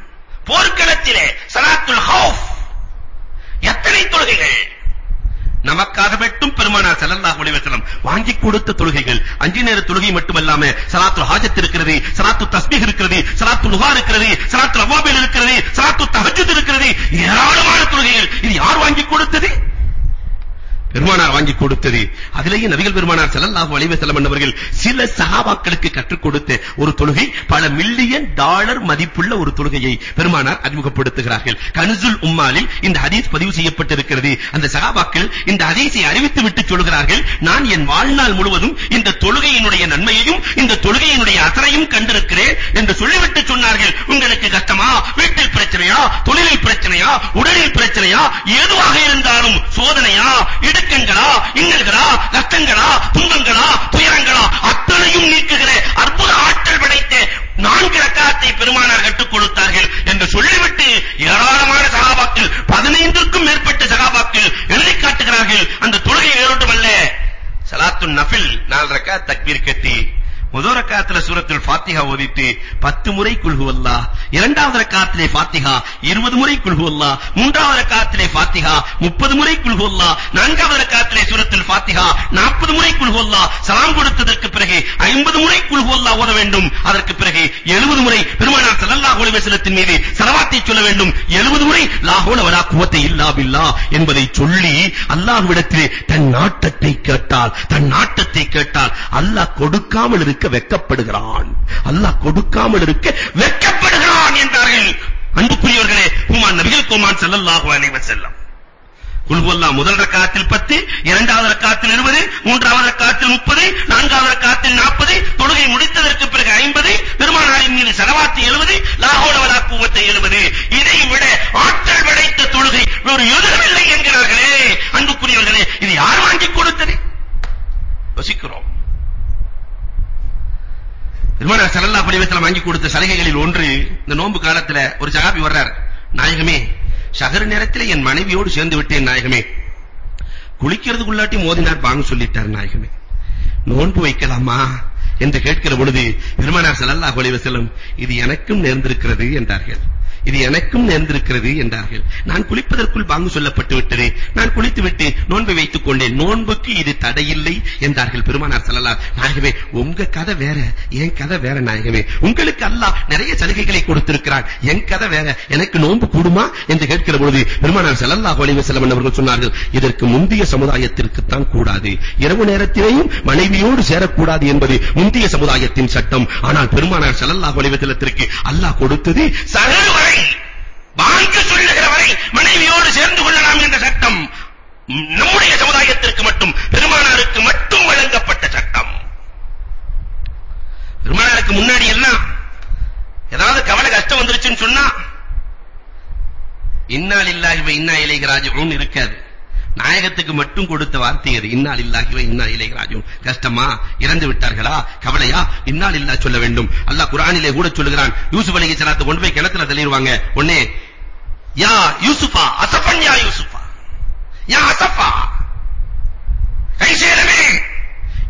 போர்க்களத்திலே சலாத்துல் ஹவுஃப் எத்தனை தொழுகைகள்? நமக்காக மட்டும் பெருமானார் ஸல்லல்லாஹு அலைஹி வஸல்லம் வாங்கி கொடுத்த தொழுகைகள். அஞ்சு நேர தொழுகை மட்டுமல்லாம ஸலாத்துல் ஹாஜத் இருக்கிறது ஸலாத்துல் தஸ்பீஹ் இருக்கிறது ஸலாத்துல் லுஹா இருக்கிறது ஸலாத்துல் அவாபில் இருக்கிறது ஸலாத்துல் தஹஜ்ஜுத் இருக்கிறது. ஏராளமான தொழுகைகள். இது யார் வாங்கி கொடுத்தது? பெருமானார் வாங்கி கொடுத்தது. அதிலேயே நபிகள் பெருமானார் ஸல்லல்லாஹு அலைஹி வஸல்லம் அவர்கள் சில சஹாபாக்களுக்கு கற்றுக் கொடுத்த ஒரு தொழுகை பல மில்லியன் டாலர் மதிப்புள்ள ஒரு தொழுகையை பெருமானார் அறிமுகப்படுத்துகிறார்கள். கனுசுல் உம்மாலில் இந்த ஹதீஸ் பதிவு செய்யப்பட்டிருக்கிறது. அந்த சஹாபாக்கள் இந்த ஹதீஸை அறிவித்து விட்டு சொல்கிறார்கள் நான் என் வாழ்நாள் முழுவதும் இந்த தொழுகையினுடைய நன்மையையும் இந்த தொழுகையினுடைய அசரையும் கண்டிருக்கிறேன் என்று சொல்லிவிட்டு சொன்னார்கள். உங்களுக்கு கஷ்டமா? வீட்டில் பிரச்சனையா? தொழிலில் பிரச்சனையா? உடலில் பிரச்சனையா? எதுவாக இருந்தாலும் சோதனையா? இடுக்கங்களா இன்னல்களா நஷ்டங்களா துன்பங்களா? துயரங்களா? அத்தனையும் நீக்குகிற அற்புத ஆற்றல் படைத்த நான்கு ரக்காத்தை பெருமானார் கற்றுக் கொடுத்தார்கள் என்று சொல்லிவிட்டு ஏராளமான சகாபாக்கள் பதினைந்துக்கும் மேற்பட்ட சகாபாக்கள் எழுதி காட்டுகிறார்கள். அந்த தொழுகை வேறொன்றுமல்ல சலாத்து நஃபில் நாலு ரக்கா தக்பீர் கட்டி முதல் ரக்காத்துல சூரத்துல் ஃபாத்திஹா ஓதிட்டு 10 முறை குல்ஹு அல்லாஹ் இரண்டாவது ரக்காத்திலே ஃபாத்திஹா 20 முறை குல்ஹு அல்லாஹ் மூன்றாவது ரக்காத்திலே ஃபாத்திஹா 30 முறை குல்ஹு அல்லாஹ் நான்காவது ரக்காத்திலே சூரத்துல் ஃபாத்திஹா 40 முறை குல்ஹு அல்லாஹ் சலாம் கொடுத்ததற்கு பிறகு 50 முறை குல்ஹு அல்லாஹ் ஓத வேண்டும். அதற்கு பிறகு 70 முறை பெருமானார் ஸல்லல்லாஹு அலைஹி வஸல்லத்தின் மீது ஸலவாத்தை சொல்ல வேண்டும். 70 முறை லா ஹவுல வலா குவத்தை இல்லா பில்லாஹ் என்பதை சொல்லி அல்லாஹ்விடத்திலே தன் நாட்டத்தை கேட்டால் தன் நாட்டத்தை கேட்டால் அல்லாஹ் கொடுக்காமல் இருக்க வெக்கப்படுகிறான். அல்லாஹ் கொடுக்காமல் இருக்க வெக்கப்படுகிறான் என்றார்கள். அன்புக்குரியவர்களே ஹுமான் நபிகள் குமான் ஸல்லல்லாஹு அலைஹி வஸல்லம். குல்ஹுவல்லா முதல் ரக்காத்தில் 10 இரண்டாவது ரக்காத்தில் 20 மூன்றாவது ரக்காத்தில் 30 நான்காவது ரக்காத்தில் 40 தொழுகை முடித்ததற்கு பிறகு 50 பெருமானாரின் மீது ஸலவாத் 70 லாஹோல வலா குவத்த 70 இதை விட ஆற்றல் படைத்த தொழுகை வேறு எதுவும் இல்லை என்கிறார்களே அன்புக்குரியவர்களே இது யார் வாங்கி கொடுத்தது யோசிக்கிறோம் பெருமானார் அலைஹி வஸல்லம் வாங்கி கொடுத்த சலுகைகளில் ஒன்று இந்த நோன்பு காலத்துல ஒரு சஹாபி வர்றார். நாயகமே ஷஹர் நேரத்தில் என் மனைவியோடு சேர்ந்து விட்டேன் நாயகமே. குளிக்கிறதுக்குள்ளாட்டி மோதினார் பாங்க சொல்லிட்டார் நாயகமே. நோன்பு வைக்கலாமா? என்று கேட்கிற பொழுது பெருமானார் ஸல்லல்லாஹு அலைஹி வஸல்லம் இது எனக்கும் நேர்ந்திருக்கிறது என்றார்கள். இது எனக்கும் நேர்ந்திருக்கிறது என்றார்கள். நான் குளிப்பதற்குள் பாங்கு சொல்லப்பட்டு விட்டது. நான் குளித்துவிட்டு நோன்பை வைத்துக் கொண்டேன். நோன்புக்கு இது தடையில்லை என்றார்கள் பெருமானார் ஸல்லல்லாஹு நாயகமே உங்க கதை வேற என் கதை வேற நாயகமே. உங்களுக்கு அல்லாஹ் நிறைய சலுகைகளை கொடுத்திருக்கிறான். என் கதை வேற எனக்கு நோன்பு கூடுமா என்று கேட்கிற பொழுது பெருமானார் ஸல்லல்லாஹு அலைஹி வஸல்லம் அவர்கள் சொன்னார்கள் இதற்கு முந்தைய சமுதாயத்திற்கு தான் கூடாது. இரவு நேரத்திலேயும் மனைவியோடு சேரக்கூடாது என்பது முந்தைய சமுதாயத்தின் சட்டம். ஆனால் பெருமானார் ஸல்லல்லாஹு அலைஹி வஸல்லத்திற்கு அல்லாஹ் கொடுத்தது சகல வரை பாங்கு சொல்லுகிற வரை மனைவியோடு சேர்ந்து கொள்ளலாம் என்ற சட்டம் நம்முடைய சமுதாயத்திற்கு மட்டும் பெருமானாருக்கு மட்டும் வழங்கப்பட்ட சட்டம். பெருமானாருக்கு முன்னாடி எல்லாம் ஏதாவது கவலை கஷ்டம் வந்துருச்சுன்னு சொன்னா இன்னால் இல்லாஹி வ இன்னா இலைஹி ராஜிஊன் இருக்காது. நாயகத்துக்கு மட்டும் கொடுத்த வார்த்தை அது இன்னால் இல்லாஹி வ இன்னா இலைஹி ராஜிஊன். கஷ்டமா? இறந்து விட்டார்களா? கவலையா? இன்னால் இல்லா சொல்ல வேண்டும். அல்லாஹ் குர்ஆனிலே கூட சொல்லுகிறான். யூசுப் அலைஹிஸ்ஸலாத்து கொண்டு போய் கிணத்துல தள்ளிடுவாங்க உடனே யா யூசுஃபா அசஃபன் யா யூசுஃபா. யா அசஃபா. கை சேரமே.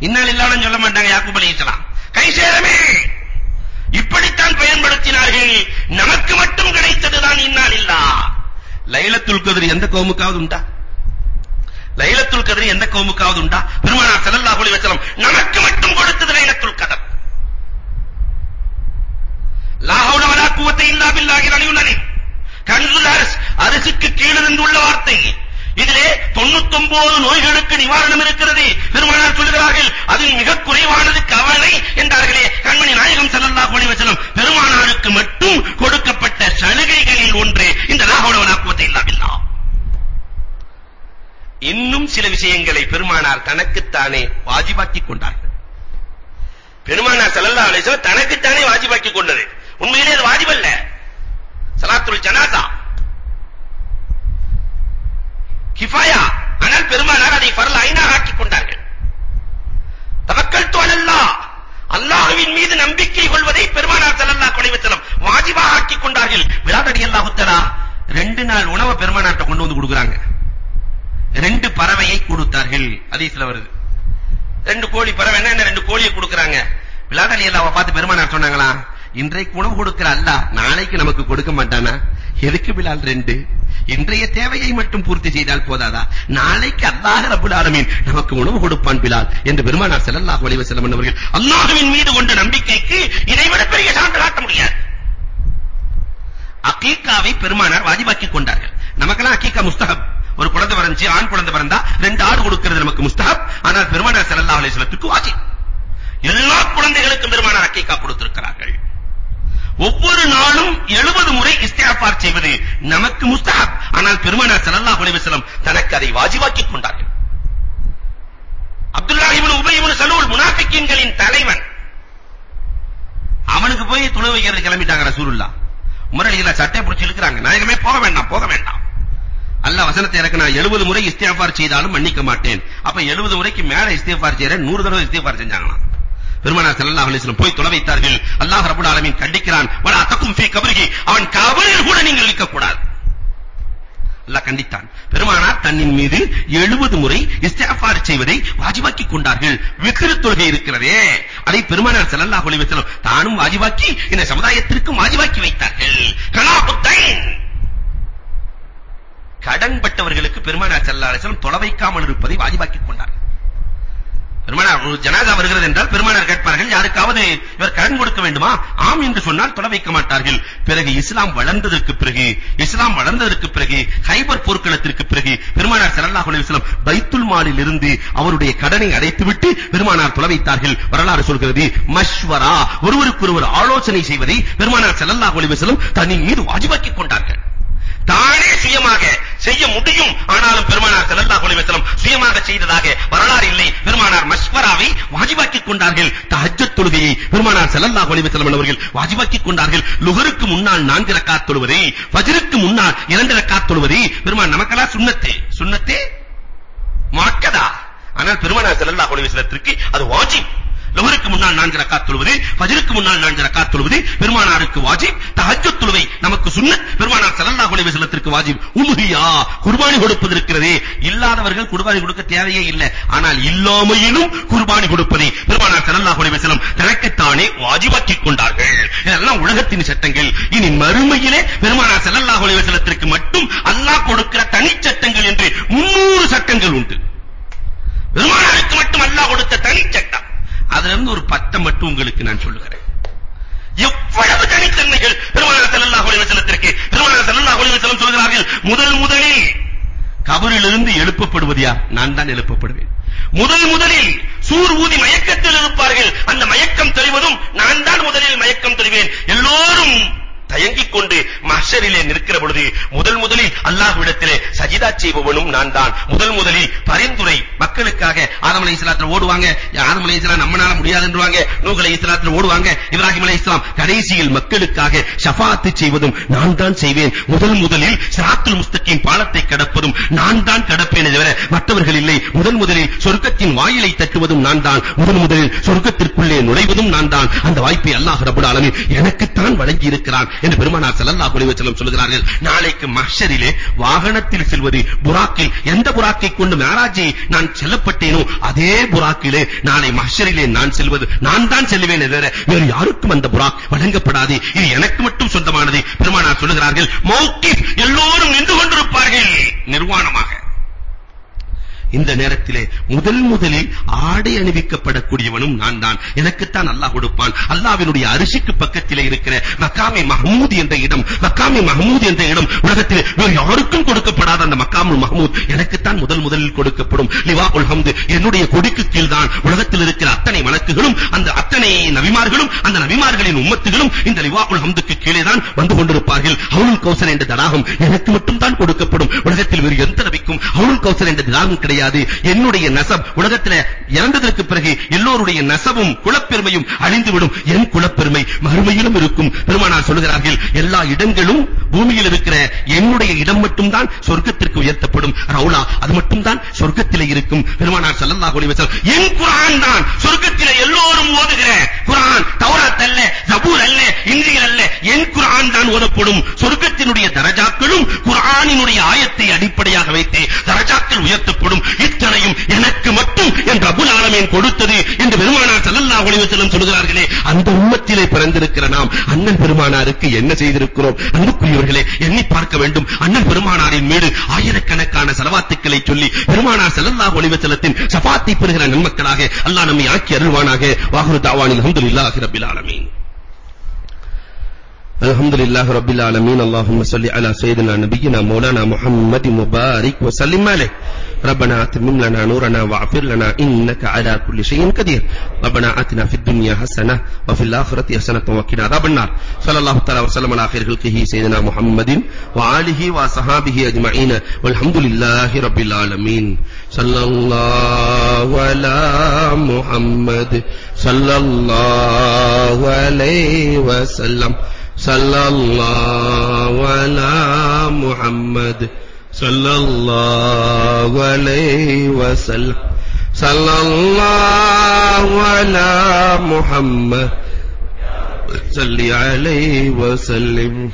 இன்னால் இல்லான்னு சொல்ல மாட்டாங்க யாக்கூப் அலைஹிஸ்ஸலாம் கை சேரமே. இப்படித்தான் பயன்படுத்தினார்கள். நமக்கு மட்டும் கிடைத்ததுதான் இன்னால் இல்லா. லைலத்துல் கத்ர் எந்த கோமுக்காவது உண்டா? லைலத்துல் கத்ர் எந்த கவுமுக்காவது உண்டா? பெருமானார் ஸல்லல்லாஹு அலைஹி வஸல்லம் நமக்கு மட்டும் கொடுத்தது லைலத்துல் கத்ர். லா ஹவுல வலா குவத்த இல்லா பில்லாஹி அலியுல் அலீம் கன்சுல் அர்ஸ் அரிசுக்கு கீழிருந்து உள்ள வார்த்தை. இதிலே 99 நோய்களுக்கு நிவாரணம் இருக்கிறது. பெருமானார் சொல்கிறார்கள் அதில் மிக குறைவானது கவலை என்றார்களே. கண்மணி நாயகம் ஸல்லல்லாஹு அலைஹி வஸல்லம் பெருமானாருக்கு மட்டும் கொடுக்கப்பட்ட சலுகைகளில் ஒன்று இந்த லா ஹவுல வலா குவத்த இல்லா பில்லாஹ். இன்னும் சில விஷயங்களை பெருமானார் தனக்குத்தானே வாஜிபாக்கிக் கொண்டார்கள். பெருமானார் ஸல்லல்லாஹு அலைஹி வஸல்லம் தனக்குத்தானே வாஜிபாக்கிக் கொண்டது. உண்மையிலே அது வாஜிபல்ல. சலாத்துல் ஜனாதா கிஃபாயா. ஆனால் பெருமானார் அதை ஃபர்ல் ஐனாக ஆக்கிக் கொண்டார்கள். தவக்கல்து அலல்லாஹ். அல்லாஹ்வின் மீது நம்பிக்கை கொள்வதை பெருமானார் ஸல்லல்லாஹு அலைஹி வஸல்லம் வாஜிபாக ஆக்கிக் கொண்டார்கள். பிலால் ரலியல்லாஹு தஆலா. ரெண்டு நாள் உணவை பெருமானார்ட்ட கொண்டு வந்து கொடுக்குறாங்க. ரெண்டு பறவையை கொடுத்தார்கள். ஹதீஸ்ல வருது. ரெண்டு கோழி பறவை என்ன? ரெண்டு கோழியை கொடுக்கறாங்க. பிலால் ரலியல்லாஹு பார்த்து பெருமானார் சொன்னாங்களா இன்றைக்கு உணவு கொடுக்கிற அல்லாஹ் நாளைக்கு நமக்கு கொடுக்க மாட்டானா? எதுக்கு பிலால் ரெண்டு? இன்றைய தேவையை மட்டும் பூர்த்தி செய்தால் போதாதா? நாளைக்கு அல்லாஹ் ரப்பல் ஆலமீன் நமக்கு உணவு கொடுப்பான் பிலால் என்று பெருமானார் ஸல்லல்லாஹு அலைஹி வஸல்லம் அவர்கள் அல்லாஹ்வின் மீது கொண்ட நம்பிக்கைக்கு இதைவிட பெரிய சான்று காட்ட முடியாது. அகீகாவை பெருமானார் வாஜிபாக்கி கொண்டார்கள். நமக்கெல்லாம் அகீகா முஸ்தஹப். ஒரு குழந்தை பிறந்துச்சு ஆண் குழந்தை பிறந்தா ரெண்டு ஆடு கொடுக்கிறது நமக்கு முஸ்தஹப். ஆனால் பெருமானார் ஸல்லல்லாஹு அலைஹி வஸல்லத்துக்கு வாஜிப். எல்லா குழந்தைகளுக்கும் பெருமானார் அக்கீகா கொடுத்திருக்கிறார்கள். ஒவ்வொரு நாளும் 70 முறை இஸ்திக்ஃபார் செய்வது நமக்கு முஸ்தஹப். ஆனால் பெருமானார் ஸல்லல்லாஹு அலைஹி வஸல்லம் தனக்கு அதை வாஜிபாக்கி கொண்டார்கள். அப்துல்லாஹ் இப்னு உபை இப்னு சலூல் முனாஃபிக்கீன்களின் தலைவன். அவனுக்கு போய் துணை வைக்கிறது கிளம்பிட்டாங்க ரசூலுல்லாஹ். உமர் அலிகளாஹ் சட்டை பிடிச்சு இழுக்கறாங்க. நாயகமே போக வேண்டாம் போக வேண்டாம். அல்லாஹ் வசனத்தை இறக்குனா 70 முறை இஸ்திக்ஃபார் செய்தாலும் மன்னிக்க மாட்டேன். அப்ப 70 முறைக்கு மேல இஸ்திக்ஃபார் செய்யற 100 தடவை இஸ்திக்ஃபார் செஞ்சாங்களாம். பெருமானார் ஸல்லல்லாஹு அலைஹி வஸல்லம் போய் தொலை வைத்தார்கள் அல்லாஹ் ரப்பல் ஆலமீன் கண்டிக்கிறான். வலா தக்கும் ஃபீ கபரிஹி. அவன் கபரில் கூட நீங்கள் இருக்க கூடாது அல்லாஹ் கண்டித்தான். பெருமானார் தன்னின் மீது 70 முறை இஸ்திக்ஃபார் செய்வதை வாஜிபாக்கி கொண்டார்கள். விக்ர தொழுகை இருக்கிறதே. அதை பெருமானார் ஸல்லல்லாஹு அலைஹி வஸல்லம் தானும் வாஜிபாக்கி இந்த சமுதாயத்திற்கும் வாஜிபாக்கி வைத்தார்கள். கலாபுத்தைன். கடன்பட்டவர்களுக்கு பெருமானார் ஸல்லல்லாஹு அலைஹி வஸல்லம் தொலை வைக்காமல் இருப்பதை வாஜிபாக்கிக் கொண்டார்கள் பெருமானார் ஒரு ஜனாதா வருகிறது என்றால் பெருமானார் கேட்பார்கள் யாருக்காவது இவர் கடன் கொடுக்க வேண்டுமா? ஆம் என்று சொன்னால் தொலை வைக்க மாட்டார்கள். பிறகு இஸ்லாம் வளர்ந்ததற்கு பிறகு இஸ்லாம் வளர்ந்ததற்கு பிறகு ஹைபர் போர்க்களத்திற்கு பிறகு பெருமானார் ஸல்லல்லாஹு அலைஹி வஸல்லம் பைத்துல் மாலில் இருந்து அவருடைய கடனை அடைத்துவிட்டு பெருமானார் தொலை வைத்தார்கள். வரலாறு சொல்கிறது மஷ்வரா ஒருவருக்கொருவர் ஆலோசனை செய்வதை பெருமானார் ஸல்லல்லாஹு அலைஹி வஸல்லம் தன்னின் மீது வாஜிபாக்கிக் கொண்டார்கள். தானே சுயமாக செய்ய முடியும். ஆனாலும் பெருமானார் ஸல்லல்லாஹு அலைஹி வஸல்லம் சுயமாக செய்ததாக வரலாறு இல்லை. பெருமானார் மஸ்வராவை வாஜிபாக்கி கொண்டார்கள். தஹஜ்ஜத் தொழுகையை பெருமானார் ஸல்லல்லாஹு அலைஹி வஸல்லம் அவர்கள் வாஜிபாக்கி கொண்டார்கள். லுஹருக்கு முன்னால் நான்கு ரக்காத் தொழுவதை ஃபஜ்ருக்கு முன்னால் இரண்டு ரக்காத் தொழுவதை பெருமான் நமக்கெல்லாம் சுன்னத்து சுன்னத்து முஅக்கதா ஆனால் பெருமானார் ஸல்லல்லாஹு அலைஹி வஸல்லத்திற்கு அது வாஜிப். லுஹருக்கு முன்னால் நான்கு ரக்காத் தொழுவது ஃபஜ்ருக்கு முன்னால் நான்கு ரக்காத் தொழுவது பெருமானாருக்கு வாஜிப் தஹஜ்ஜுத் தொழுவை நமக்கு சுன்னத் பெருமானார் ஸல்லல்லாஹு அலைஹி அலைஹி வஸல்லத்திற்கு வாஜிப். உம்ஹியா குர்பானி கொடுப்பது இருக்கிறதே இல்லாதவர்கள் குர்பானி கொடுக்க தேவையே இல்லை. ஆனால் இல்லாமையிலும் குர்பானி கொடுப்பதை. பெருமானார் ஸல்லல்லாஹு அலைஹி வஸல்லம் தனக்குத்தானே வாஜிபாக்கிக் கொண்டார்கள். இதெல்லாம் உலகத்தின் சட்டங்கள். இனி மறுமையிலே பெருமானார் ஸல்லல்லாஹு அலைஹி வஸல்லத்திற்கு மட்டும் அல்லாஹ் கொடுக்கிற தனி சட்டங்கள் என்று 300 சட்டங்கள் உண்டு. பெருமானாருக்கு மட்டும் அல்லாஹ் கொடுத்த தனி சட்டம் அதுல இருந்து ஒரு பத்தை மட்டும் உங்களுக்கு நான் சொல்லுகிறேன். எவ்வளவு தனித்தன்மைகள் பெருமானார் ஸல்லல்லாஹு அலைஹி வஸல்லத்திற்கு பெருமானார் ஸல்லல்லாஹு அலைஹி வஸல்லம் சொல்கிறார்கள் முதல் முதலில் கபரிலிருந்து எழுப்பப்படுவது யார்? நான் தான் எழுப்பப்படுவேன். முதல் முதலில் சூர் ஊதி மயக்கத்தில் இருப்பார்கள் அந்த மயக்கம் தெளிவதும் நான் தான் முதலில் மயக்கம் தெளிவேன். எல்லோரும் தயங்கிக் கொண்டு மஹ்ஷரிலே நிற்கிற பொழுது முதல் முதலில் அல்லாஹ்விடத்திலே சஜிதா செய்பவனும் நான் தான் முதல் முதலில் பரிந்துரை மக்களுக்காக ஆதம் அலைஹிஸ்ஸலாத்துல ஓடுவாங்க. ஆதம் அலைஹிஸ்ஸலாம் நம்மனால முடியாதுன்றுவாங்க. நூஹ் அலைஹிஸ்ஸலாத்துல ஓடுவாங்க. இப்ராஹிம் அலைஹிஸ்ஸலாம் கடைசியில் மக்களுக்காக ஷஃபாத் செய்வதும் நான் தான் செய்வேன். முதல் முதலில் சிராத்துல் முஸ்தகீம் பாலத்தை கடப்பதும் நான் தான் கடப்பேன் தவிர மற்றவர்கள் இல்லை. முதல் முதலில் சொர்க்கத்தின் வாயிலை தட்டுவதும் நான் தான் முதல் முதலில் சொர்க்கத்திற்குள்ளே நுழைவதும் நான் தான் அந்த வாய்ப்பை அல்லாஹ் ரப்பல் ஆலமீன் எனக்குத்தான் வழங்கி இருக்கிறான் என்று பெருமானார் ஸல்லல்லாஹு அலைஹி வஸல்லம் சொல்கிறார்கள் நாளைக்கு மஹ்ஷரிலே வாகனத்தில் செல்வது புராக்கில் எந்த புராக்கை கொண்டு மேராஜை நான் செல்லப்பட்டேனோ அதே புராக்கிலே நாளை மஹ்ஷரிலே நான் செல்வது நான் தான் செல்வேன் தவிர வேறு யாருக்கும் அந்த புராக் வழங்கப்படாது. இது எனக்கு மட்டும் சொந்தமானது. பெருமானார் சொல்கிறார்கள் மௌகிஃப் எல்லோரும் நின்று கொண்டிருப்பார்கள். நிர்வாணமாக. இந்த நேரத்திலே முதல் முதலில் ஆடை அணிவிக்கப்படக்கூடியவனும் நான் தான் எனக்குத்தான் அல்லாஹ் கொடுப்பான். அல்லாஹ்வினுடைய அரிசிக்கு பக்கத்திலே இருக்கிற மக்காமே மஹமூத் என்ற இடம் மக்காமே மஹமூத் என்ற இடம் உலகத்தில் வேறு யாருக்கும் கொடுக்கப்படாத அந்த மக்காமுல் மஹமூத் எனக்குத்தான் முதல் முதலில் கொடுக்கப்படும். லிவாஉல் ஹம்து என்னுடைய கொடிக்கு கீழ் தான் உலகத்தில் இருக்கிற அத்தனை மலக்குகளும் அந்த அத்தனை நபிமார்களும் அந்த நபிமார்களின் உம்மத்துகளும் இந்த லிவாஉல் ஹம்துக்கு கீழே தான் வந்து கொண்டிருப்பார்கள். ஹவுலுல் கௌசர் என்ற தடாகம் எனக்கு மட்டும் தான் கொடுக்கப்படும். உலகத்தில் வேறு எந்த நபிக்கும் ஹவுலுல் கௌசர் என்ற தடாகம் கிடையாது. என்னுடைய நசப் உலகத்தில் இறந்ததற்கு பிறகு எல்லோருடைய நசபும் குலப்பெருமையும் அழிந்துவிடும். என் குலப்பெருமை மறுமையிலும் இருக்கும். பெருமானார் சொல்கிறார்கள் எல்லா இடங்களும் பூமியில் இருக்கிற என்னுடைய இடம் மட்டும்தான் சொர்க்கத்திற்கு உயர்த்தப்படும். ரவுலா அது மட்டும்தான் சொர்க்கத்திலே இருக்கும். பெருமானார் ஸல்லல்லாஹு அலைஹி வஸல்லம் என் குர்ஆன் தான் சொர்க்கத்திலே எல்லோரும் ஓதுகிற. குர்ஆன் தௌராத் அல்ல ஜபூர் அல்ல இன்ஜீல் அல்ல என் குர்ஆன் தான் ஓதப்படும். சொர்க்கத்தினுடைய தரஜாக்களும் குர்ஆனினுடைய ஆயத்தை அடிப்படையாக வைத்து தரஜாக்கள் உயர்த்தப்படும். இத்தனையும் எனக்கு மட்டும் என் ரப்புல் ஆலமீன் கொடுத்தது என்று பெருமானார் ஸல்லல்லாஹு அலைஹி வஸல்லம் சொல்கிறார்களே அந்த உம்மத்திலே பிறந்திருக்கிற நாம் அண்ணன் பெருமானாருக்கு என்ன செய்திருக்கிறோம்? அன்புக்குரியவர்களே எண்ணி பார்க்க வேண்டும். அண்ணன் பெருமானாரின் மீது ஆயிரக்கணக்கான செலவாத்துக்களை சொல்லி பெருமானார் ஸல்லல்லாஹு அலைஹி வஸல்லத்தின் ஷஃபாத்தை பெறுகிற நன்மக்களாக அல்லாஹ் நம்மை ஆக்கி அருள்வானாக. வாஹுரு தாவானில் அல்ஹம்துலில்லாஹி ரப்பில் ஆலமீன். الحمد لله رب العالمين اللهم صل على سيدنا نبينا مولانا محمد مبارك وسلم عليه ربنا اتمم لنا نورنا واغفر لنا انك على كل شيء قدير ربنا اتنا في الدنيا حسنه وفي الاخره حسنه وقنا عذاب النار صلى الله تعالى وسلم على خير خلقه سيدنا محمد وآله وصحابه اجمعين والحمد لله رب العالمين صلى الله على محمد صلى الله عليه وسلم صلى الله على محمد صلى الله عليه وسلم. صلى الله على محمد. صل عليه وسلم.